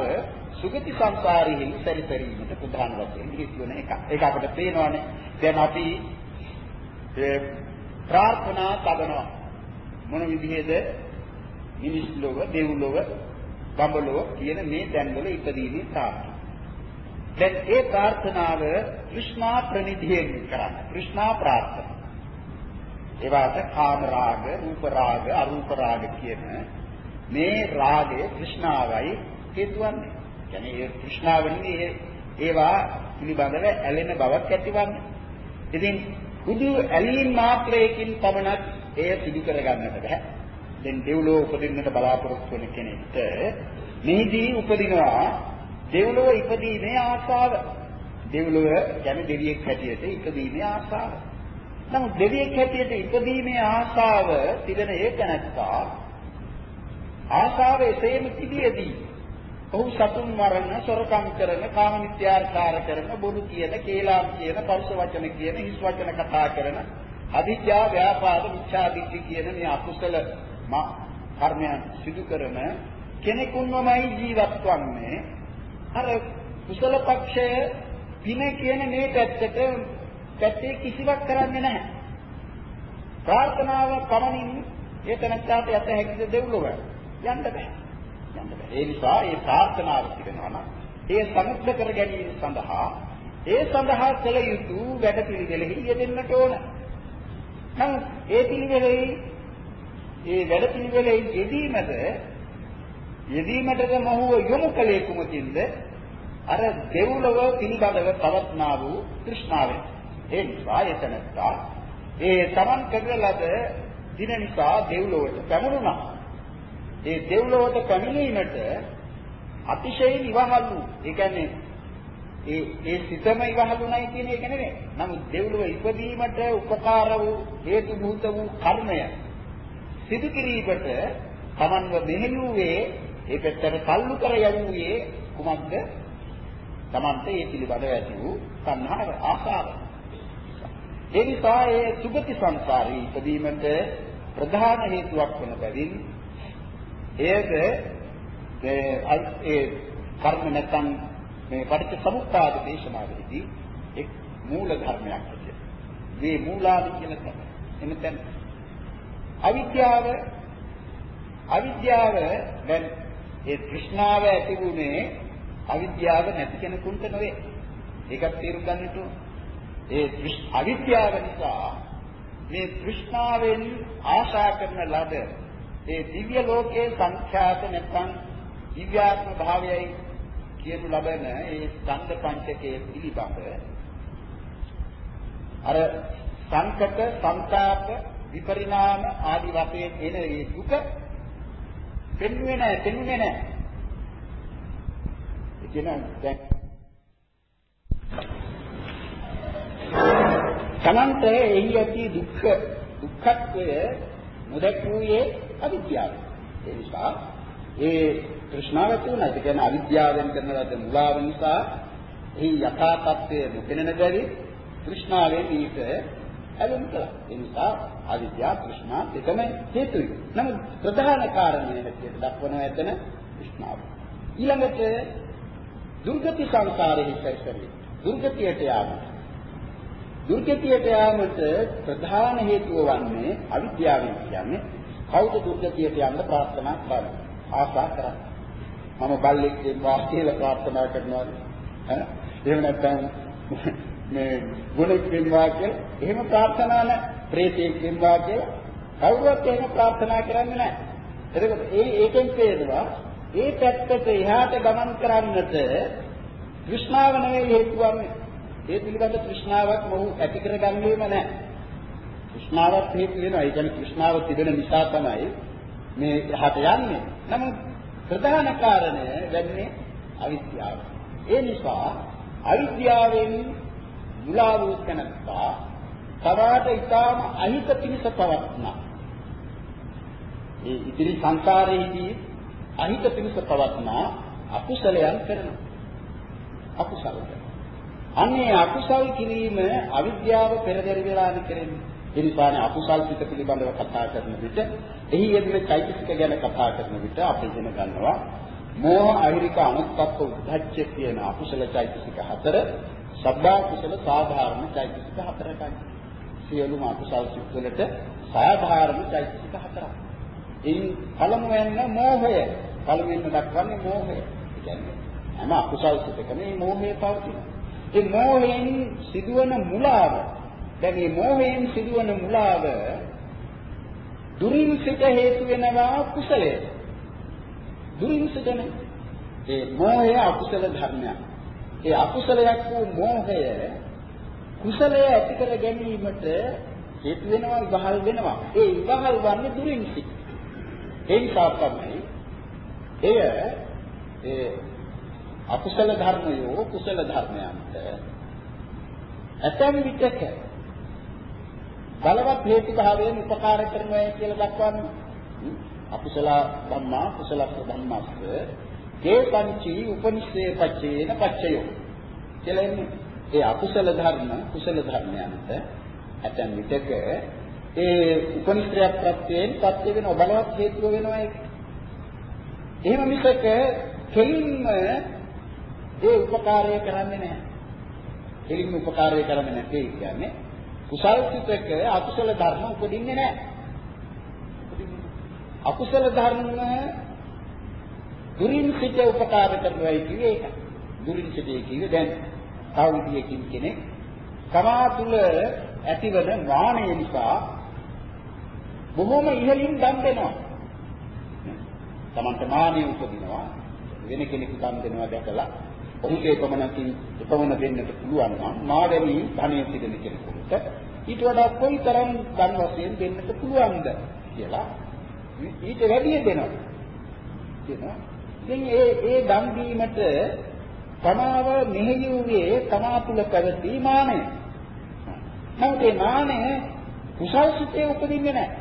සුගති සංසාරෙහි පරිපරීමට ප්‍රධාන වශයෙන් හේතු වන එක. ඒක අපිට පේනවානේ. දැන් අපි ප්‍රාර්ථනා කරනවා මොන විදිහේද මිනිස් ලෝක, දෙව්ලොව, බඹලොව කියන මේ තැන්වල ඉපදීමේ ප්‍රාර්ථනා. දැන් ඒ ප්‍රාර්ථනාව કૃષ્ණා ප්‍රනිධියෙන් කරන්න. કૃષ્ණා ප්‍රාර්ථනා. ඒවාට කාම රාග, රූප රාග, අරූප රාග කියන මේ රාගයේ કૃષ્ණාවයි හේතුවන්නේ. කියන්නේ ඒ કૃષ્ණාව නෙවෙයි ඒවා පිළිබඳව ඇලෙන බවක් ඇතිවන්නේ. ඉතින් හුදු ඇලීම් මාත්‍රයකින් පමණක් එය පිළි කරගන්නට බෑ. දැන් දෙව්ලෝ උපදින්නට බලාපොරොත්තු වෙන කෙනෙක්ට මේදී උපදිනවා දෙව්ලොව ඉපදීමේ ආශාව. දෙව්ලොව කියන්නේ දෙවියෙක් හැටියට ඉපදීමේ ආශාව. නමුත් දෙවියෙක් හැටියට ඉපදීමේ ආශාව තිබෙන ඒක නැත්තා ආශාව එසේම තිබියදී ඔහු සතුන් මරණ, සොරකම් කරන, කාම මිත්‍යාචාර කරන, බොරු කියන, කේලාම් කියන, පරුෂ වචන කියන, හිස් වචන කතා කරන, අවිද්‍යා, ව්‍යාපාද, මිච්ඡාදිට්ඨි කියන මේ අකුසල කර්මයන් සිදු කරන කෙනෙකුන්වමයි ජීවත් වන්නේ අර කුසල පක්ෂය පින කියන මේ පැත්තට පැත්තේ කිසිවක් කරන්නේ නැහැ. ප්‍රාර්ථනාව පමණින් ඒ තැනට යත හැකිද දෙව්ලොව යන්න බෑ. යන්න බෑ. ඒ නිසා මේ ප්‍රාර්ථනාව තිබෙනවා නම් ඒ සමුද්ද කර ගැනීම සඳහා ඒ සඳහා කළ යුතු වැඩ පිළිවෙලෙහි යෙදෙන්නට ඕන. නමුත් ඒ පිළිවෙලෙහි ඒ වැඩ පිළිවෙලෙහි යෙදීමද යෙදීමටද මොහුව යොමු කලේ කුමකින්ද? අර දෙව්ලොව පිළිබඳව පවත්නා වූ තෘෂ්ණාවෙන්. ඒ නිසා එතනත්තා ඒ තමන් කරන ලද දින නිසා දෙව්ලොවට පැමුණුණා. ඒ දෙව්ලොවට පැමිණීමට අතිශයින් ඉවහල්ු. ඒ කියන්නේ ඒ ඒ සිතම ඉවහලුණයි කියන එක නෙමෙයි. නමුත් දෙව්ලොව ඉපදීමට උපකාර වූ හේතු භූත වූ කර්මය සිදු කිරීමට Tamanව මෙහෙයුවේ ඒ පැත්තට තල්ලු කර යවුවේ කුමක්ද? Tamante ඒ පිළිබඳව ඇති වූ සංහාර ආශාව. ඒ නිසා ඒ සුගති සංසාරී ඉපදීමට ප්‍රධාන හේතුවක් වන බැවින් එයද ඒ කර්ම නැත්නම් මේ පටිච්ච සමුප්පාද දේශනාවේදී එක් මූල ධර්මයක් ඇතිය. මේ මූලාදි කියන තැන. එනතන අවිද්‍යාව අවිද්‍යාව දැන් ඒ තෘෂ්ණාව ඇති වුණේ අවිද්‍යාව නැති කෙනෙකුට නෙවෙයි. ඒකත් තේරුම් ගන්නට ඒ අවිද්‍යාව නිසා මේ තෘෂ්ණාවෙන් ආශා කරන ලද ඒ දිව්‍ය ලෝකයේ සංඛ්‍යාත නැත්නම් දිව්‍යාත්ම භාවයයි කියනු ලබන ඒ ස්කන්ධ පංචකයේ පිළිබඳ අර සංකත සංతాප විපරිණාම ආදි වශයෙන් එන ඒ දුක පෙන්වෙන්නේ නැහැ පෙන්වෙන්නේ නැහැ ඒ කියන දැන් තමන්ට එහි ඇති දුක්ඛ දුක්ඛත්වය මුදක්ුවේ අවිද්‍යාව. ඒ නිසා ඒ තෘෂ්ණාව තුනයි. ඒ කියන්නේ අවිද්‍යාවෙන් කරන ලද මුලාව නිසා එහි යථා තත්ත්වය නොපෙනෙන බැරි තෘෂ්ණාවෙන් ඊට ඇලුම් කළා. ඒ නිසා අවිද්‍යාව තෘෂ්ණා දෙකම හේතුයි. නමුත් ප්‍රධාන කාරණය හැටියට දක්වනවා එතන තෘෂ්ණාව. ඊළඟට දුර්ගති සංසාරයේ සැරිසරේ. දුර්ගතියට යාමට දුර්ගතියට යාමට ප්‍රධාන හේතුව වන්නේ අවිද්‍යාවෙන් කියන්නේ කවුද දුර්ගතියට යන්න ප්‍රාර්ථනා කරන්නේ ආශා කරන්නේ මම බල්ලෙක් වෙනවා කියලා ප්‍රාර්ථනා කරනවා ඈ එහෙම නැත්නම් මේ ගුණෙක් වෙනවා කියලා එහෙම ප්‍රාර්ථනා නැහැ ප්‍රේතෙක් වෙනවා කියලා කවුරුවත් එහෙම ප්‍රාර්ථනා කරන්නේ නැහැ එතකොට ඒ ඒකෙන් තේරෙනවා ඒ පැත්තට එහාට ගමන් කරන්නට કૃષ્ණාව නෙවෙයි හේතු වන්නේ ඒ පිළිබඳ තෘෂ්ණාවක් මොහු ඇති කරගන්නේම නැහැ. තෘෂ්ණාවක් හේතු වෙනවා. ඒ කියන්නේ තෘෂ්ණාව තිබෙන නිසා තමයි මේ යහට යන්නේ. නමුත් ප්‍රධාන කාරණය වෙන්නේ අවිද්‍යාව. ඒ නිසා අවිද්‍යාවෙන් මුලා වූ තැනත්තා තවාට ඊටාම අහිත පිණිස පවත්නා. ඒ ඉදිරි සංසාරයේදී අහිත පිණිස පවත්නා අකුසලයන් කරනවා. අකුසල කරනවා. අන්නේ අකුසල් කිරීම අවිද්‍යාව පෙරදරි වෙලාන කරන්නේ. ඒ නිසානේ අකුසල් පිට පිළිබඳව කතා කරන විට එහි යෙදෙන චෛතසික ගැන කතා කරන විට අපි ඉගෙන ගන්නවා මෝහ අහිරික අනුත්පත්ත උද්ධච්ච කියන අකුසල චෛතසික හතර සබ්බා කුසල සාධාරණ චෛතසික හතරයි. සියලුම අකුසල් සිත් වලට සාධාරණ චෛතසික හතරක්. ඉන් පළමුවෙන් මෝහය. පළමුවෙන් දක්වන්නේ මෝහය. කියන්නේ හැම අකුසල් සිතකම මේ මෝහය පවතිනවා. ඒ මෝහයෙන් සිදුවන මුලාව දැන් මේ මෝහයෙන් සිදුවන මුලාව දුරින් සිට හේතු වෙනවා කුසලයේ දුරින් සිටනේ ඒ මෝහය අකුසල ධර්මයක්. ඒ අකුසලයක් වූ මෝහය කුසලය ඇති කර ගැනීමට හේතු වෙනවා ඉවහල් වෙනවා. ඒ ඉවහල් වන්නේ දුරින් සිට ඒ නිසා තමයි එය ඒ අකුසල ධර්මයෝ කුසල ධර්මයන්ට ඇතැම් විටක බලවත් හේතු භාවයෙන් උපකාර කරනවා කියලා දක්වන්නේ. අකුසල ධම්මා කුසල ධම්මස්ස ඒ පංචි උපනිෂේ පච්චේන පච්චයෝ කියලා එන්නේ ඒ අකුසල ධර්ම කුසල ධර්මයන්ට ඇතැම් විටක ඒ උපනිෂ්ත්‍රය ප්‍රත්‍යයෙන් පත්‍ය වෙන බලවත් හේතුව වෙනවා ඒක. එහෙම මිසක කෙලින්ම ඒ උපකාරය කරන්නේ නැහැ. එලින්ම උපකාරය කරන්නේ නැtei කියන්නේ කුසල් සිතක අකුසල ධර්ම උපදින්නේ නැහැ. අකුසල ධර්ම දුරින් සිට උපකාර කරනවායි කියේ ඒක. දුරින් සිටේ කියේ දැන් තව විදියකින් කෙනෙක් තමා තුල ඇතිවන ඥානය නිසා බොහොම ඉහළින් දන් දෙනවා. තමන්ට මානිය උපදිනවා වෙන කෙනෙකු දන් දෙනවා දැකලා ඔහුට එපමණකින් එපමණ දෙන්නට පුළුවන් නම් මාගමී ධනෙ සිදෙන කෙනෙකුට ඊට වඩා කොයිතරම් ධන වශයෙන් දෙන්නට පුළුවන්ද කියලා ඊට වැඩිය දෙනවා. කියනවා. ඉතින් ඒ ඒ දන් දීමට තමාව මෙහෙයුවේ තමා තුළ පැවති මානය. නමුත් ඒ මානය කුසල් සිතේ උපදින්නේ නැහැ.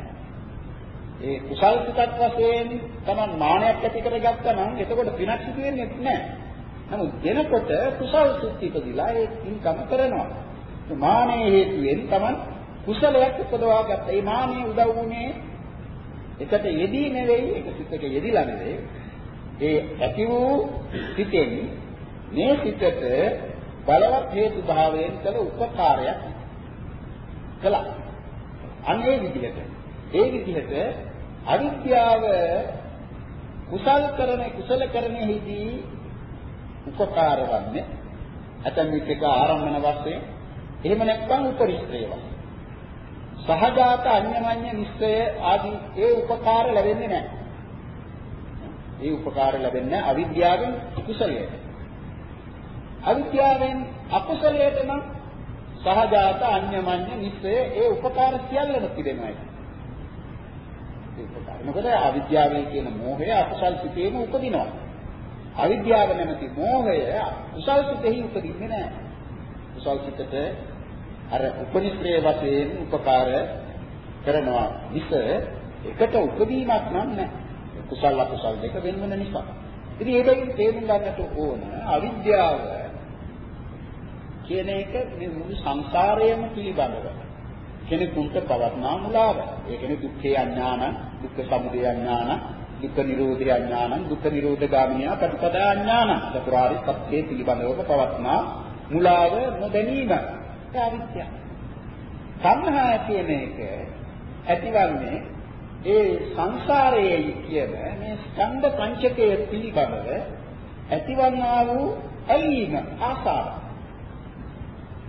ඒ කුසල් සිතක් වශයෙන් තමන් මානයක් ඇති කරගත්තා නම් එතකොට පිනක් සිදු වෙන්නේ නැහැ. නමුත් දෙනකොට කුසල් සිත් ඉපදිලා ඒ පින්කම කරනවා. මානයේ හේතුවෙන් තමන් කුසලයක් උපදවා ගත්තා. ඒ මානෙ උදව් වුණේ එකට යෙදී නෙවෙයි, ඒක සිතක යෙදිලා නෙවෙයි. ඒ ඇති වූ සිතෙන් මේ සිතට බලවත් හේතු භාවයෙන් කළ උපකාරයක් කළා. අන්න ඒ විදිහට ඒ විදිහට අවිද්‍යාව කුසල් කරන කුසල කරණෙහිදී උපකාර වන්නේ ඇතන් විටක ආරම්භන වශයෙන් එහෙම නැත්නම් උපරිශ්‍රය වශයෙන් සහජාත අඤ්ඤමඤ්ඤ නිස්සය ආදී ඒ උපකාර ලැබෙන්නේ නැහැ. ඒ උපකාර ලැබෙන්නේ අවිද්‍යාවෙන් කුසලයට. අවිද්‍යාවෙන් අකුසලයට නම් සහජාත අඤ්ඤමඤ්ඤ නිස්සය ඒ උපකාර සියල්ලම තිබෙනවා. ඒ උපකාර. මොකද අවිද්‍යාවෙන් කියන මෝහය අකුසල් සිතේම උපදිනවා. අවිද්‍යාව නැමැති මෝහය කුසල් සිතෙහි උපදින්නේ නැහැ. කුසල් සිතට අර උපනිශ්‍රේ වශයෙන් උපකාර කරනවා මිස එකට උපදීමක් නම් නැහැ. කුසල අකුසල දෙක වෙන වෙන නිසා. ඉතින් ඒකෙන් තේරුම් ගන්නට ඕන අවිද්‍යාව කියන එක මේ මුළු සංසාරයම පිළිබඳව කෙනෙකුට පවත්නා මුලාව. ඒ කියන්නේ දුක්ඛේ අඥාන, දුක්ඛ සමුදය අඥාන, දුක්ඛ නිරෝධය අඥාන, දුක්ඛ නිරෝධ ගාමිනිය ප්‍රතිපදා අඥාන. චතුරාර්ය සත්‍ය පිළිබඳව පවත්නා මුලාව නොදැනීම. අවිද්‍යාව. සංහා කියන එක ඇතිවන්නේ ඒ සංසාරයේ කියන මේ ස්කන්ධ පංචකය පිළිබඳව ඇතිවන්නා වූ ඇලීම ආසාව.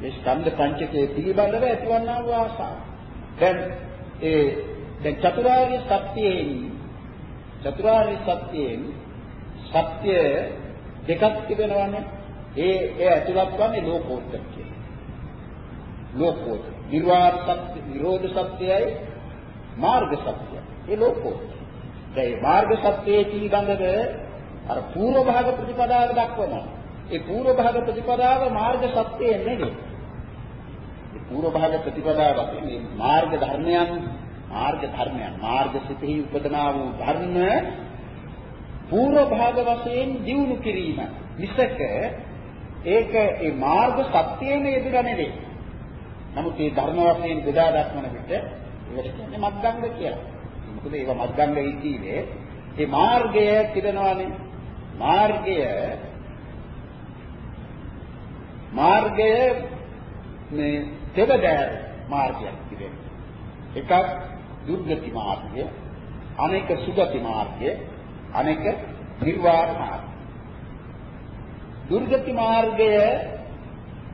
මේ ස්කන්ධ පංචකය පිළිබඳව ඇතිවන්නා වූ ආසාව. දැන් ඒ දැන් චතුරාර්ය සත්‍යයෙන් චතුරාර්ය සත්‍යයෙන් සත්‍ය දෙකක් තිබෙනවානේ. ඒ ඒ ඇතුළත් වන්නේ ලෝකෝත්තර ලෝකෝත්තර. නිර්වාණ සත්‍ය, නිරෝධ සත්‍යයයි මාර්ග සත්‍යයි. ඒ ලෝකෝත්තර. දැන් මාර්ග සත්‍යයේ පිළිබඳව අර පූර්ව භාග ප්‍රතිපදාව දක්වනවා. ඒ පූර්ව භාග ප්‍රතිපදාව මාර්ග සත්‍යය නෙවෙයි. ඒ පූර්ව භාග ප්‍රතිපදාව මේ මාර්ග ධර්මයන් මාර්ග ධර්මයන් මාර්ග සිතෙහි උපදනා වූ ධර්ම පූර්ව භාග වශයෙන් දියුණු කිරීම මිසක ඒක ඒ මාර්ග සත්‍යයේ යෙදුණා නෙවෙයි. නමුත් මේ ධර්ම වශයෙන් බෙදා දක්වන විට ඒකට කියන්නේ මග්ගංග කියලා. මොකද ඒව මග්ගංගයි කියන්නේ මේ මාර්ගය තිබෙනවානේ. මාර්ගය මාර්ගය මේ දෙවදෑර මාර්ගයක් තිබෙනවා. එකක් දුර්ගති මාර්ගය, අනෙක සුගති මාර්ගය, අනෙක නිර්වාණ මාර්ගය. දුර්ගති මාර්ගය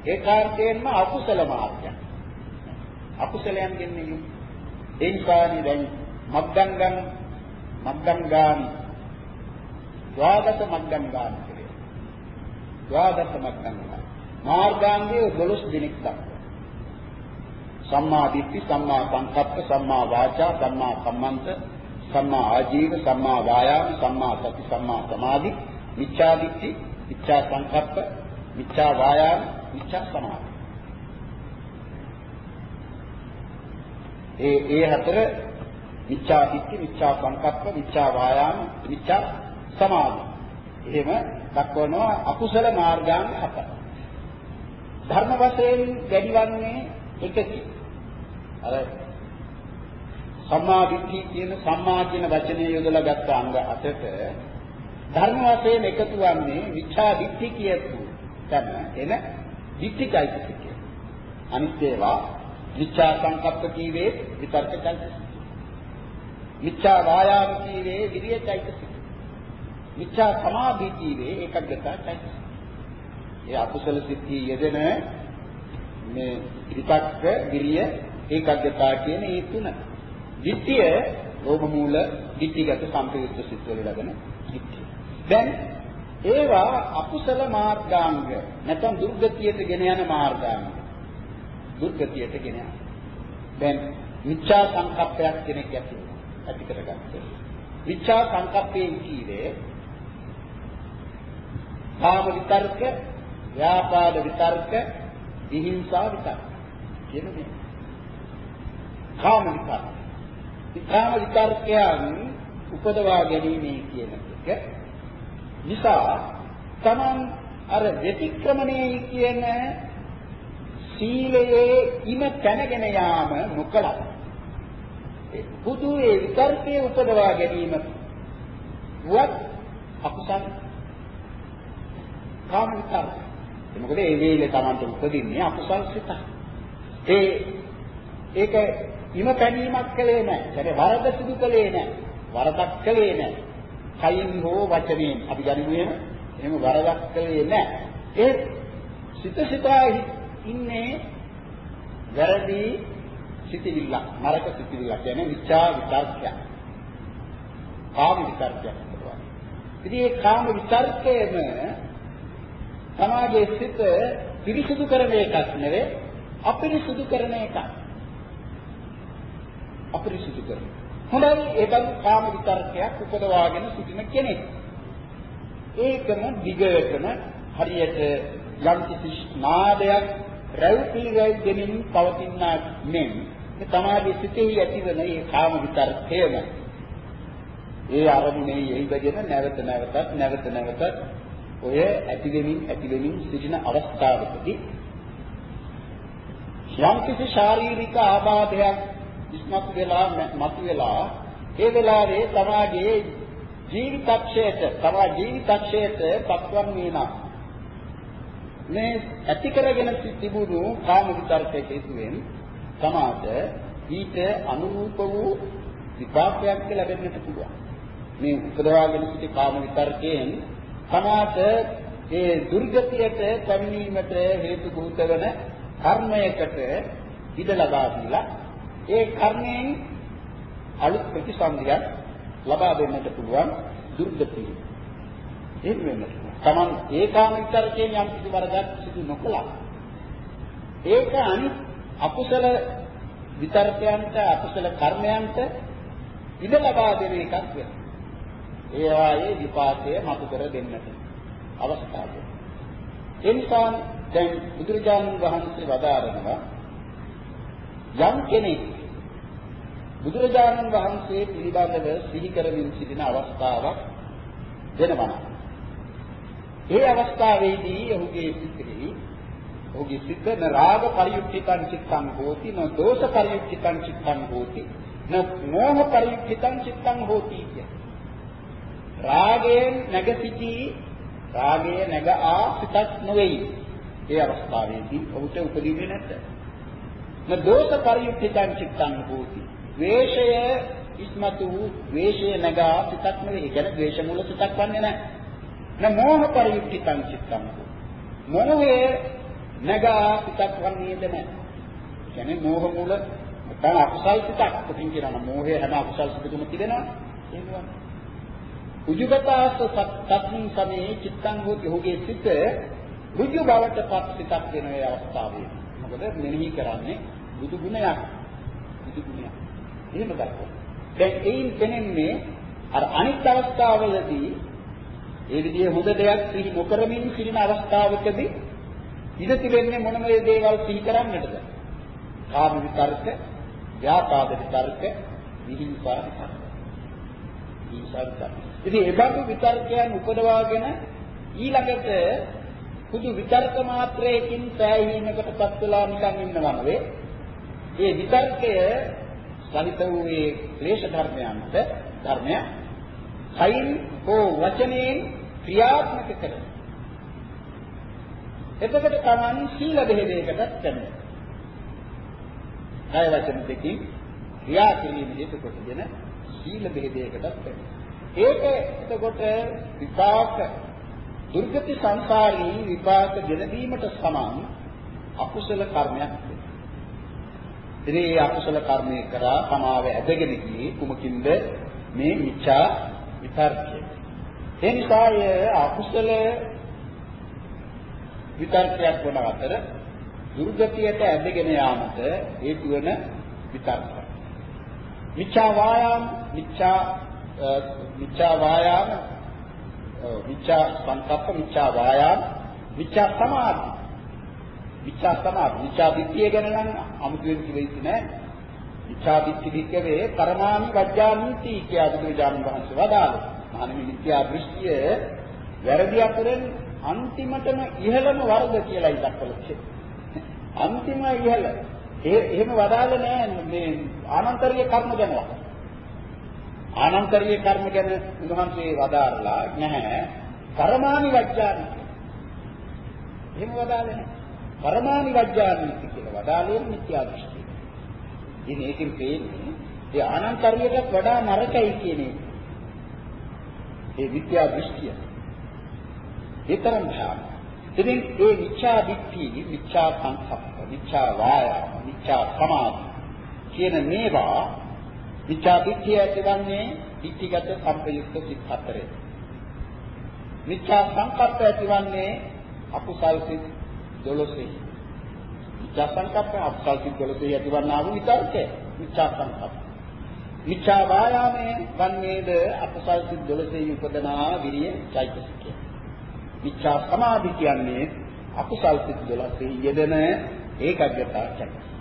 ඒකාර්ථයෙන්ම අකුසල මාර්ගයක්. අකුසලයන්ගෙන් යුක්ත. ඒ නිසානේ දැන් මග්ගංගම් මග්ගංගානි ද්වාදස මග්ගංගානි කියන්නේ. ද්වාදස මග්ගංගානි. මාර්ගාංගයේ 12 දිනක් දක්වනවා. සම්මා දිට්ඨි, සම්මා සංකප්ප, සම්මා වාචා, සම්මා කම්මන්ත, සම්මා ආජීව, සම්මා වායාම, සම්මා සති, සම්මා සමාධි, මිච්ඡා දිට්ඨි, මිච්ඡා සංකප්ප, මිච්ඡා වායාම, මිච්ඡා සමාධි. ඒ ඒ හතර මිච්ඡා දිට්ඨි, මිච්ඡා සංකප්ප, මිච්ඡා වායාම, මිච්ඡා සමාධි. එහෙම දක්වනවා අකුසල මාර්ගාංග හතර. ධර්ම වශයෙන් වැඩිවන්නේ එකකි. අර සම්මා දිට්ඨි කියන සම්මා කියන වචනේ යොදලා ගත්ත අංග අටට ධර්ම වශයෙන් එකතු වන්නේ මිච්ඡා දිට්ඨි කියපු තැන එන දිට්ඨිකයිසිකය. අනිත් ඒවා මිච්ඡා සංකප්ප කීවේ විතර්ක චෛතසික. මිච්ඡා වායාම කීවේ විරිය චෛතසික. මිච්ඡා සමාධි කීවේ ඒකග්ගතා චෛතසික. ඒ අකුසල සිද්ධි යෙදෙන මේ විතක්ක විරිය ඒකග්ගතා කියන මේ තුන. ditthිය ලෝභ මූල ditthිගත සම්පයුක්ත සිත් වල ලැබෙන ditthිය. දැන් ඒවා අකුසල මාර්ගාංග නැත්නම් දුර්ගතියට ගෙන යන මාර්ගාංග. දුර්ගතියට ගෙන යනවා. දැන් මිච්ඡා සංකප්පයක් කෙනෙක් ඇති ඇති කරගත්තා. මිච්ඡා සංකප්පයෙන් කීවේ කාම විතර්ක, ව්‍යාපාද විතර්ක, විහිංසා විතර්ක කියන මේ. කාම විතර්ක. කාම විතර්කයන් උපදවා ගැනීම කියන එක නිසා තමන් අර व्यතික්‍රමණේ කියන සීලයේ ඉම තැනගෙන යාම නොකලත් බුදු ඒ විතර්කයේ උපදවා ගැනීම වත් අකුසල කාම විතර්ක. මොකද ඒ වේලේ Tamanට උපදින්නේ අකුසල් සිත. ඒ ඒක ඉම පැනීමක් කළේ නැහැ. කියන්නේ වරද සිදු කළේ නැහැ. වරදක් කළේ නැහැ. කයින් හෝ වචනයෙන් අපි ගනිමු එහෙම. එහෙම වරදක් කළේ නැහැ. ඒ සිත සිතා ඉන්නේ වැරදි සිතිවිල්ල නරක සිතිවිල්ල කියන්නේ විචා විතර්කයක් කාම විතර්කයක් කරනවා ඉතින් මේ කාම විතර්කයේම සමාජයේ සිට පිරිසුදු කරන එකක් නෙවෙයි අපිරිසුදු කරන එකක්. අපිරිසුදු කරන හොඳයි ඒකම කාම විතර්කයක් උපදවාගෙන සිටින කෙනෙක්. ඒකම දිගටම හරියට යම් කිසි නාදයක් රැව්පී රැව් දෙමින් පවතිනා මෙන් තමාගේ සිතෙහි ඇතිවන මේ කාම විතර්කයම. ඒ අරමුණේ එයිබගෙන නැවත නැවතත් නැවත නැවතත් ඔය ඇති වෙමින් ඇති වෙමින් සිටින අවස්ථාවකදී යම් කිසි ශාරීරික ආබාධයක් ඉස්මතු වෙලා මතු වෙලා ඒ වෙලාවේ තමාගේ ජීවිතක්ෂයට තමා ජීවිතක්ෂයට පත්වන් වෙනා මේ ඇති කරගෙන තිබුණු කාම විතර්කයේ හේතුවෙන් සමාත ඊට අනුරූප වූ විපාකයක් ලැබෙන්නට පුළුවන්. මේ උපදවාගෙන සිටි කාම විතර්කයෙන් සමාත ඒ දුර්ගතියට පැමිණීමට හේතු භූත වන කර්මයකට ඉඩ ලබා දීලා ඒ කර්මයෙන් අලුත් ප්‍රතිසන්දියක් ලබා දෙන්නට පුළුවන් දුර්ගතිය. එහෙම වෙන්නට. Taman ඒකාම විතරකයෙන් යම් කිසි වරදක් සිදු නොකළා. ඒක අනිත් අකුසල විතරකයන්ට අකුසල කර්මයන්ට ඉඩ ලබා දෙන එකක් වෙනවා. ඒ වායේ විපාකය මතු කර දෙන්නට අවස්ථාවක්. ඒ නිසා දැන් බුදුරජාණන් වහන්සේ වදාරනවා යම් කෙනෙක් බුදුරජාණන් වහන්සේ පිළිබඳව සිහි කරමින් සිටින අවස්ථාවක් වෙනවා. ඒ අවස්ථාවේදී ඔහුගේ සිතෙහි ඔහුගේ සිත න රාග පරියුක්තිතං චිත්තං හෝති න දෝෂ පරියුක්තිතං චිත්තං හෝති න මෝහ පරියුක්තිතං චිත්තං හෝති කිය. රාගයෙන් නැග සිටි රාගය නැග ආ සිතක් නොවේයි. ඒ අවස්ථාවේදී ඔහුට උපදින්නේ නැත. න දෝෂ පරියුක්තිතං චිත්තං හෝති. ද්වේෂය ඉස්මතු වූ ද්වේෂය නැග ආ සිතක් නෙවෙයි. ඒ කියන්නේ ද්වේෂ මූල සිතක් වන්නේ නැහැ. න මෝහ පරිවික්කිතං චිත්තං මෝහය නගා පිටක් වන්නේද නැහැ කියන්නේ මෝහ මුල නැත්නම් අකුසල් පිටක්. පිටින් කියනවා මෝහය හැම අකුසල් පිටකම තිබෙනවා. එහෙමයි උජුගතාස්ස සත්ත්‍යං සමේ චිත්තං හොති. හොගේ සිත ඍජු බවට පත් පිටක් වෙන ඒ අවස්ථාවේ. මොකද මෙනෙහි කරන්නේ බුදු ගුණයක්. බුදු ගුණයක්. එහෙම දක්වනවා දැන් ඒයින් පෙනෙන්නේ අර අනිත් අවස්ථාවලදී ඒ විදිහේ හොඳ දෙයක් සිහි නොකරමින් සිටින අවස්ථාවකදී ඉඳ තිබෙන්නේ මොන මේ දේවල් සිහි කරන්නටද? කාම විතර්ක, ව්‍යාපාද විතර්ක, විහිංසා විතර්ක. විහිංසා විතර්ක. ඉතින් ඒ බඳු විතර්කයන් උපදවාගෙන ඊළඟට පුදු විතර්ක මාත්‍රයකින් සෑහීමකටපත් වෙලා නිකන් ඉන්නවා නෙවෙයි. ඒ විතර්කය සහිත වූ ඒ ක්ලේශ ධර්මයන්ට ධර්මය කයින් හෝ වචනයෙන් ක්‍රියාත්මක කරන. එතකොට Taman සීල බෙහෙදයකටත් කරනවා. කය වචන දෙකකින් ක්‍රියා කිරීම හේතු කොටගෙන සීල බෙහෙදයකටත් කරනවා. ඒක එතකොට විපාක දුර්ගති සංසාරී විපාක ගෙන දීමට සමාන අකුසල කර්මයක් ඉතින් මේ අකුසල කර්මය කරා සමාව ඇදගෙන ගියේ කුමකින්ද මේ මිච්ඡා විතර්කය. ඒ නිසා ඒ අකුසල විතර්කයක් වන අතර දුර්ගතියට ඇදගෙන යාමට හේතු වන විතර්ක. මිච්ඡා වායාම මිච්ඡා මිච්ඡා වායාම මිච්ඡා සංකප්ප, මිච්ඡා වායාම, මිච්ඡා සමාධි. මිච්ඡා සමාධි, මිච්ඡා දිට්ඨිය ගැන නම් අමුතුවෙන් කිව්වෙත් නෑ. මිච්ඡා දිට්ඨි දික්කවේ කරමාමි වජ්ජාමිති කියලා බුදුරජාණන් වහන්සේ වදාළා. මහණෙනි මිත්‍යා දෘෂ්ටිය වැරදි අතරින් අන්තිමටම ඉහළම වර්ග කියලායි දක්වලා තියෙන්නේ. අන්තිම ඉහළ. ඒ එහෙම වදාළ නෑ මේ ආනන්තරීය කර්ම ගැනවත්. ආනන්තරීය කර්ම ගැන උන්වහන්සේ වදාරලා නැහැ. පරමානි වජ්ජානි. එහෙම වදාළේ නැහැ. පරමානි වජ්ජානි කියලා වදාළේ මිත්‍යා දෘෂ්ටිය. ඉතින් ඒකෙන් පේන්නේ ඒ ආනන්තරීයටත් වඩා නරකයි කියන එක. ඒ විද්‍යා දෘෂ්ටිය. ඒ තරම් භයානක. ඉතින් ඒ මිච්ඡා දිට්ඨි, මිච්ඡා සංකප්ප, මිච්ඡා වායාම, මිච්ඡා සමාධි කියන මේවා මිච්ඡා දිට්ඨිය ඇතිවන්නේ දිට්ඨිගත සම්පයුක්ත සිත් හතරේ. මිච්ඡා සංකප්ප ඇතිවන්නේ අකුසල් සිත් 12. මිච්ඡා සංකප්ප අකුසල් සිත් 12 ඇතිවන්නා වූ විතර්කය. මිච්ඡා සංකප්ප. මිච්ඡා වායාමයේ වන්නේද අකුසල් සිත් 12 උපදනා විරිය චෛතසිකය. මිච්ඡා සමාධි කියන්නේ අකුසල් සිත් 12 යෙදෙන ඒකග්ගතා චෛතසිකය.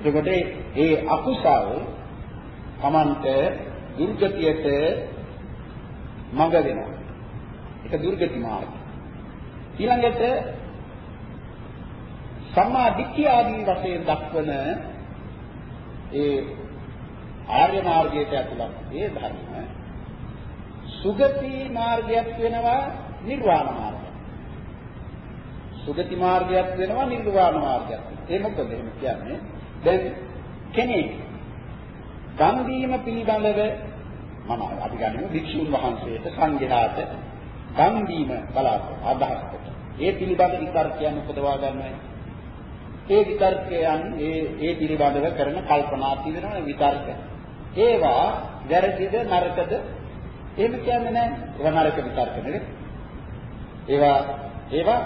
එතකොට ඒ අකුසල් Tamante දුර්ගතියට මඟ වෙනවා. ඒක දුර්ගති මාර්ගය. ඊළඟට සම්මා දිට්ඨිය ආදී වශයෙන් දක්වන ඒ ආර්ය මාර්ගයට ඇතුළත් ඒ ධර්ම සුගති මාර්ගයක් වෙනවා නිර්වාණ මාර්ගයක්. සුගති මාර්ගයක් වෙනවා නිර්වාණ මාර්ගයක්. ඒ මොකද එහෙම කියන්නේ? දැන් කෙනෙක් දන් දීම පිළිබඳව මම අපි ගන්නෙ වික්ෂුන් වහන්සේට සංඝයාට දන් දීම බලාපොරොත්තු අදහස් කොට. ඒ පිළිබඳ විතර්කයන් උපදවා ගන්නයි. ඒ විතර්කයන් ඒ ඒ පිළිබඳව කරන කල්පනා පිළිවෙන විතර්ක. ඒවා වැරදිද නරකද එහෙම කියන්නේ නැහැ. ඒවා නරක විතර්ක නෙවෙයි. ඒවා ඒවා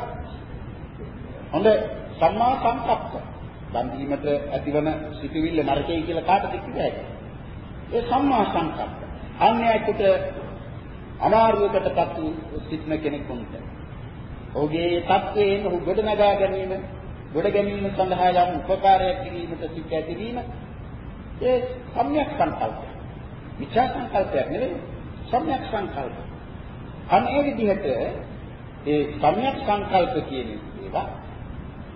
හොඳ සම්මා සංකප්ප. දන් දීමට ඇතිවන සිතුවිල්ල නරකයි කියලා කාටද කිව්වේ? ඒ සම්මා සංකප්ප. අන්‍යයකට අමාරුවකටපත් වූ සිටින කෙනෙකුට ඔහුගේ තත්වයෙන් ඔහු ගොඩනගා ගැනීම, ගොඩ ගැනීම සඳහා යම් උපකාරයක් කිරීමට සිත් ඇතිවීම ඒ සම්‍යක් සංකල්පය. විචා සංකල්පයක් නෙවෙයි සම්‍යක් සංකල්ප. අනේ විදිහට ඒ සම්‍යක් සංකල්ප කියන ඒවා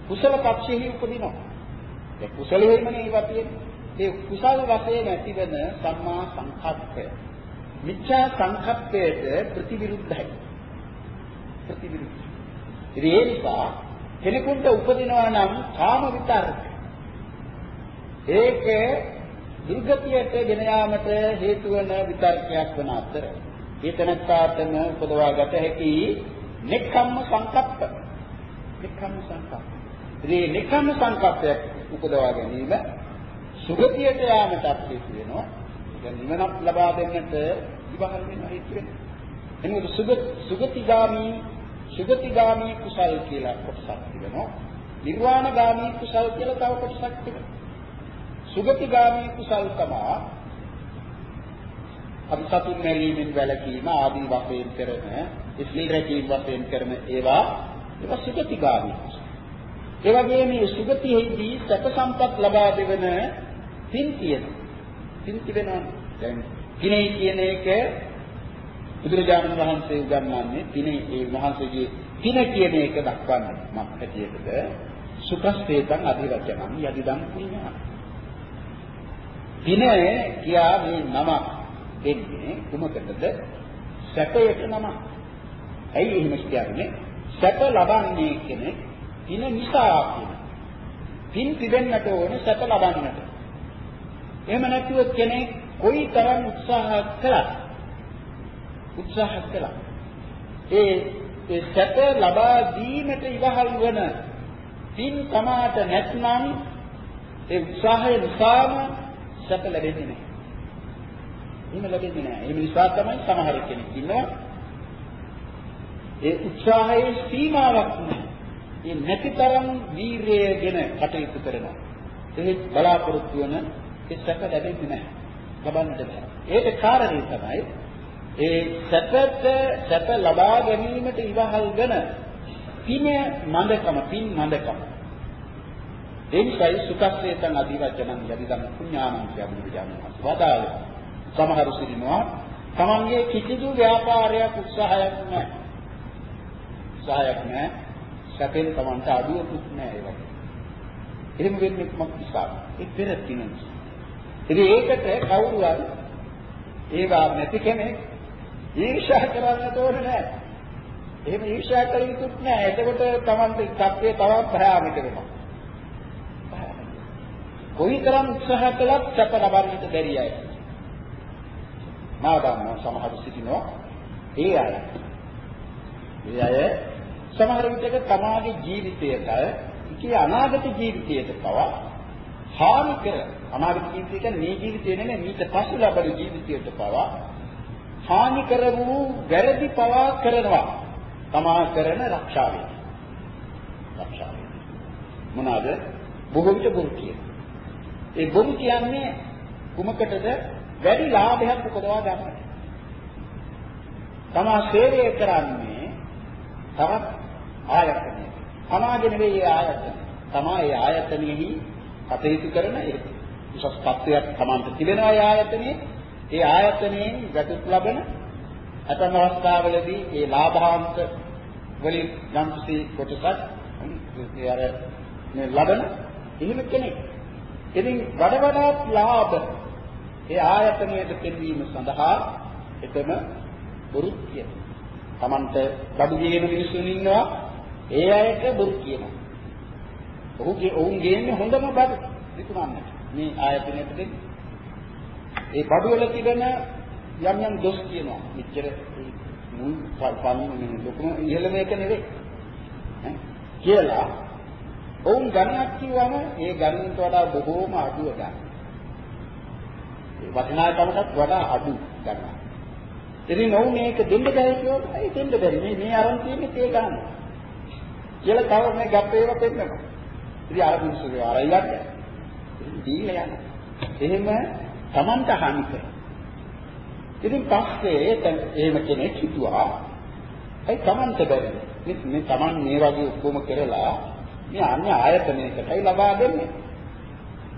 කුසල පක්ෂෙහි උපදිනවා. ඒ කුසලෙහිමනේ ඒවා තියෙන්නේ. ඒ කුසල වශයෙන් ඇතිවන සම්මා සංකප්පය මිච්ඡා සංකප්පයට ප්‍රතිවිරුද්ධයි. ප්‍රතිවිරුද්ධයි. ඒ නිසා කෙනෙකුට උපදිනවා නම් කාම විතරක. ඒක දුර්ගතියට ගෙන යාමට හේතු වන විතර්කයක් වන අතර ඒතනත්තාටම උපදවාගත හැකි නික්කම්ම සංකප්ප. නික්කම්ම සංකප්ප. මේ නික්කම්ම සංකප්පයක් උපදවා ගැනීම සුගතියට යාමට හේතු වෙනවා. ඒක නිවනක් ලබා දෙන්නට විවහල් වෙන හේතු වෙනවා. එනකොට සුගත සුගතිගාමි සුගතිගාමි කුසල් කියලා කොටසක් තිබෙනවා. නිර්වාණගාමි කුසල් කියලා තව කොටසක් තිබෙනවා. සුගතිගාමි කුසල් තමා අපි සතුන් මැරීමෙන් වැළකීම ආදී වශයෙන් කරන ඉස්ලී රැකීම වශයෙන් කරන ඒවා ඒවා සුගතිගාමි කුසල. ඒ වගේම මේ සුගතියෙහිදී සැප සම්පත් ලබා දෙවන පින් තියෙනවා. පින් තිබෙනවා. දැන් පිනේ කියන එක බුදුරජාණන් වහන්සේ උගන්වන්නේ පිනේ ඒ වහන්සේගේ පින කියන එක දක්වන්නේ මත් හැටියටද සුඛස්තේතං අධිවචනං යදිදං පුඤ්ඤා. පින කියා මේ නම දෙන්නේ කුමකටද? සැපයට නම. ඇයි එහෙම කියන්නේ? සැප ලබන්නේ කෙනෙක් පින නිසා කියන. පින් තිබෙන්නට ඕන සැප ලබන්නට. එහෙම නැතිව කෙනෙක් කොයි තරම් උත්සාහ කළත් උත්සාහ කළා. ඒ ඒ සැප ලබා දීමට ඉවහල් වන පින් තමාට නැත්නම් ඒ උත්සාහය නිසාම සැප ලැබෙන්නේ නැහැ. එහෙම ලැබෙන්නේ නැහැ. ඒ නිසා තමයි සමහර කෙනෙක් ඉන්නවා ඒ උත්සාහයේ සීමාවක් නැහැ. ඒ නැතිතරම් වීරියගෙන කටයුතු කරනවා. ඒ බලාපොරොත්තු වන ඒ සැප ලැබෙන්නේ නැහැ. ලබන්නට බෑ. ඒක කාරණේ තමයි ඒ සැපත සැප ලබා ගැනීමට ඉවහල්ගෙන පින මන්දකම පින් මන්දකම ඒ නිසායි සුඛස්සේතං අධිවචනං යදිදම් පුඤ්ඤානං කියන්නේ. විඥානස් වදාළ සමහරු සිටිනවා තමන්ගේ කිසිදු ව්‍යාපාරයක් උත්සාහයක් නැහැ. උත්සාහයක් නැහැ. සැපෙන් තමන්ට අඩුවකුත් නැහැ ඒ වගේ එහෙම වෙන්නේ මොකක් නිසාද? ඒ පෙර පින ඉතින් ඒකට කවුරුහරි ඒවා නැති කෙනෙක් ඊර්ෂ්‍යා කරන්න ඕනේ නැහැ. එහෙම ඊර්ෂ්‍යා කළ යුතුත් නෑ. එතකොට Tamante සත්‍යය තවත් භයානක වෙනවා. කොයිතරම් උත්සාහ කළත් සැප ලබන්නට බැරි අය. නාදන්න සමහර සිටිනවා. ඒ අය. ඒ අය සමහර විටක තමාගේ ජීවිතයට, ඉකේ අනාගත ජීවිතයට පවා හානි කර අනාගත ජීවිතය කියන්නේ මේ ජීවිතය නෙමෙයි මීට පසු ලබන ජීවිතයට පවා හානි කර වූ වැරදි පවා කරනවා. තමා කරන රක්ෂාවෙන්. රක්ෂාවෙන්. මොනවාද? බොහෝ විට බොරු කියන. ඒ බොරු කියන්නේ කුමකටද? වැඩි ලාභයක් උපදවා ගන්නට. තමා සේවය කරන්නේ තවත් ආයතනයක. තමාගේ නෙවෙයි ඒ ආයතන. තමා ඒ ආයතනෙහි කටයුතු කරන ඒ උසස් තත්ත්වයක් තමන්ට තිබෙනවා ඒ ආයතනයේ. ඒ ආයතනයෙන් ගැටුත් ලබන ඇතම අවස්ථාවලදී ඒ ලාභාංශ වලින් යම්කිසි කොටසක් ඒ අර මේ ලබන එහෙම කෙනෙක්. ඉතින් වඩ වඩාත් ලාභ ඒ ආයතනයට පෙන්වීම සඳහා එතන බොරු කියන. Tamante බඩු ගේන මිනිස්සුන් ඉන්නවා ඒ අයට බොරු කියනවා. ඔහුගේ ඔවුන් ගේන්නේ හොඳම බඩු විකුණන්නට. මේ ආයතනයට දෙන්නේ. ඒ බඩු වල තිබෙන යම් යම් දොස් කියනවා. මෙච්චර මුල් පන්නේ ලොකුම ඉහළ මේක නෙවෙයි. කියලා ඔවුන් ගණනක් කිව්වම ඒ ගණනට වඩා බොහෝම අඩුව ගන්න. ඒ වටිනාකමකට වඩා අඩු ගන්නවා. ඉතින් ඔවුන් මේක දෙන්න බැහැ කියොත් ඒ දෙන්න බැරි. මේ මේ අරන් තියෙන්නේ තේ ගන්න. කියලා තව මේ ගැප් ඒවා පෙන්නනවා. ඉතින් අර මිනිස්සු ආරයියක්. ඉතින් දීලා යනවා. එහෙම Tamanta හානි කරනවා. ඉතින් පස්සේ එහෙම කෙනෙක් හිතුවා ඒ තමන්ට බැරි. මේ තමන් මේ වගේ ඔක්කොම කරලා මේ අන්‍ය ආයතනයකටයි ලබා දෙන්නේ.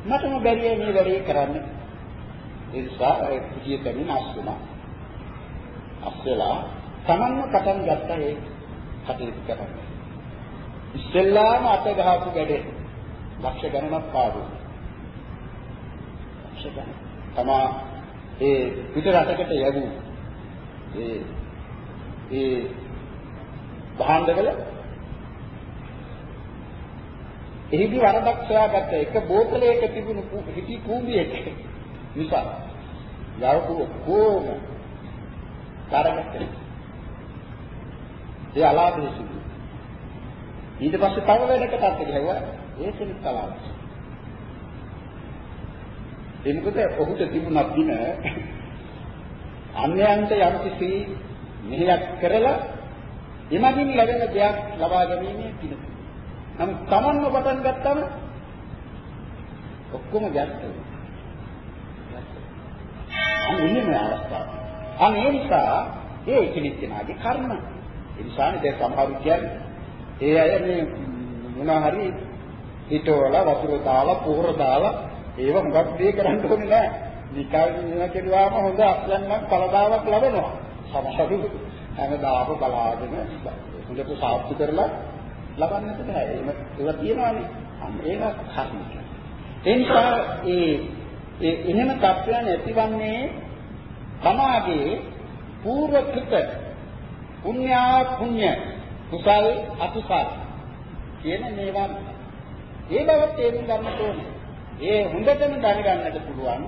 මටම බැරිය මේ වැඩේ කරන්න. ඒ නිසා ඒ කුටිය දෙමින් අස්සුණා. අස්සලා තමන්ම පටන් ගත්තා ඒ කටයුතු කරන්න. ඉස්සෙල්ලාම අත ගහපු වැඩේ ලක්ෂ ගණනක් පාඩු. ලක්ෂ ගණන. තමා ඒ පිට රටකට යවූ ඒ ඒ භාණ්ඩවල එහිදී වරදක් සොයාගත්ත එක බෝතලයක තිබුණු හිටි කූඹියෙක්. නිසා යවපු ඔක්කොම කාරකට. ඒ අලාභය සිදු ඊට පස්සේ තව වැඩකටත් ගිහුවා ඒකෙත් අලාභය ඒ මොකද ඔහුට තිබුණා දින අන්‍යයන්ට යම්කිසි මෙහෙයක් කරලා එමගින් ලැබෙන දෙයක් ලබා ගැනීමේ පින. නමුත් Tamanව පටන් ගත්තම ඔක්කොම ගැස්ත වෙනවා. අනින්නේ මේ අවස්ථාව. අන්න ඒ නිසා ඒ කෙනෙක් කෙනාගේ කර්ම. ඒ නිසානේ දැන් සමහරු කියන්නේ ඒ අය මේ මොනවා හරි හිතවල වතුර දාලා පොහොර දාලා ඒව හුඟක් දේ කරන්න ඕනේ නෑ. නිකන් නිකන් කෙරුවාම හොඳ අස්ලන්නම් කලදාවක් ලැබෙනවා. සමහරු හැමදාම බලාගෙන හොඳට සාර්ථක කරලා ලබන්නට බෑ. ඒක තියනවානේ. ඒක කර්මික. ඒ නිසා ඒ ඒ එහෙම තත්ත්වයන් ඇතිවන්නේ තමාගේ పూర్ව කృత පුණ්‍යා පුණ්‍ය කුසල් අකුසල් කියන මේවා ඒ බව තේරුම් ගන්න ඕනේ. ඒ හොඳටම දැනගන්නට පුළුවන්.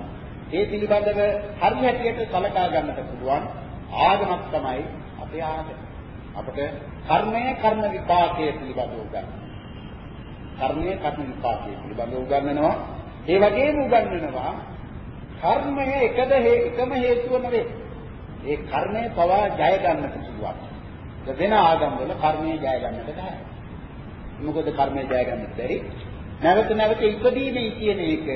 ඒ පිළිබඳව හරි හැටියට සලකා ගන්නට පුළුවන් ආගමක් තමයි අපේ ආගම. අපට කර්මය කර්ම විපාකයේ පිළිබඳව උගන්වනවා. කර්මය කර්ම විපාකයේ පිළිබඳව උගන්වනවා. ඒ වගේම උගන්වනවා කර්මය එකද එකම හේතුව නෙවෙයි. ඒ කර්මය පවා ජය ගන්නට පුළුවන්. වෙන ආගම් වල කර්මය ජය ගන්නට බෑ. මොකද කර්මය ජය ගන්නට බැරි නැවත නැවත ඉපදීමේ කියන එක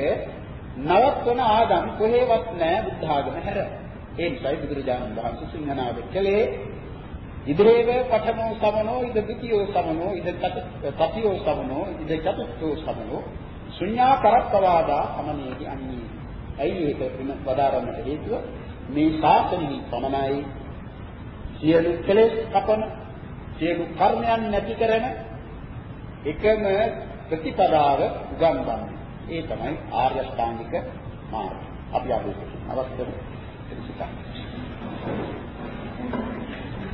නවත්වන ආගම් කොහෙවත් නැහැ බුද්ධ ආගම හැර. ඒ නිසායි බුදුරජාණන් වහන්සේ සිංහනාද කළේ ඉදරේව පඨමෝ සමනෝ ඉද ද්විතියෝ සමනෝ ඉද තතියෝ සමනෝ ඉද චතුත්ථෝ සමනෝ ශුඤ්ඤා කරක්කවාදා සමනේහි අඤ්ඤී. ඇයි ඒක වදාරන්නට හේතුව මේ ශාසනෙහි පමණයි සියලු කෙලෙස් කපන සියලු කර්මයන් නැති කරන එකම ප්‍රතිපදාව උගන්වන්නේ. ඒ තමයි ආර්ය ශ්‍රාන්තික මාර්ගය. අපි අද අවස්ථාවේ පිළිසිතා.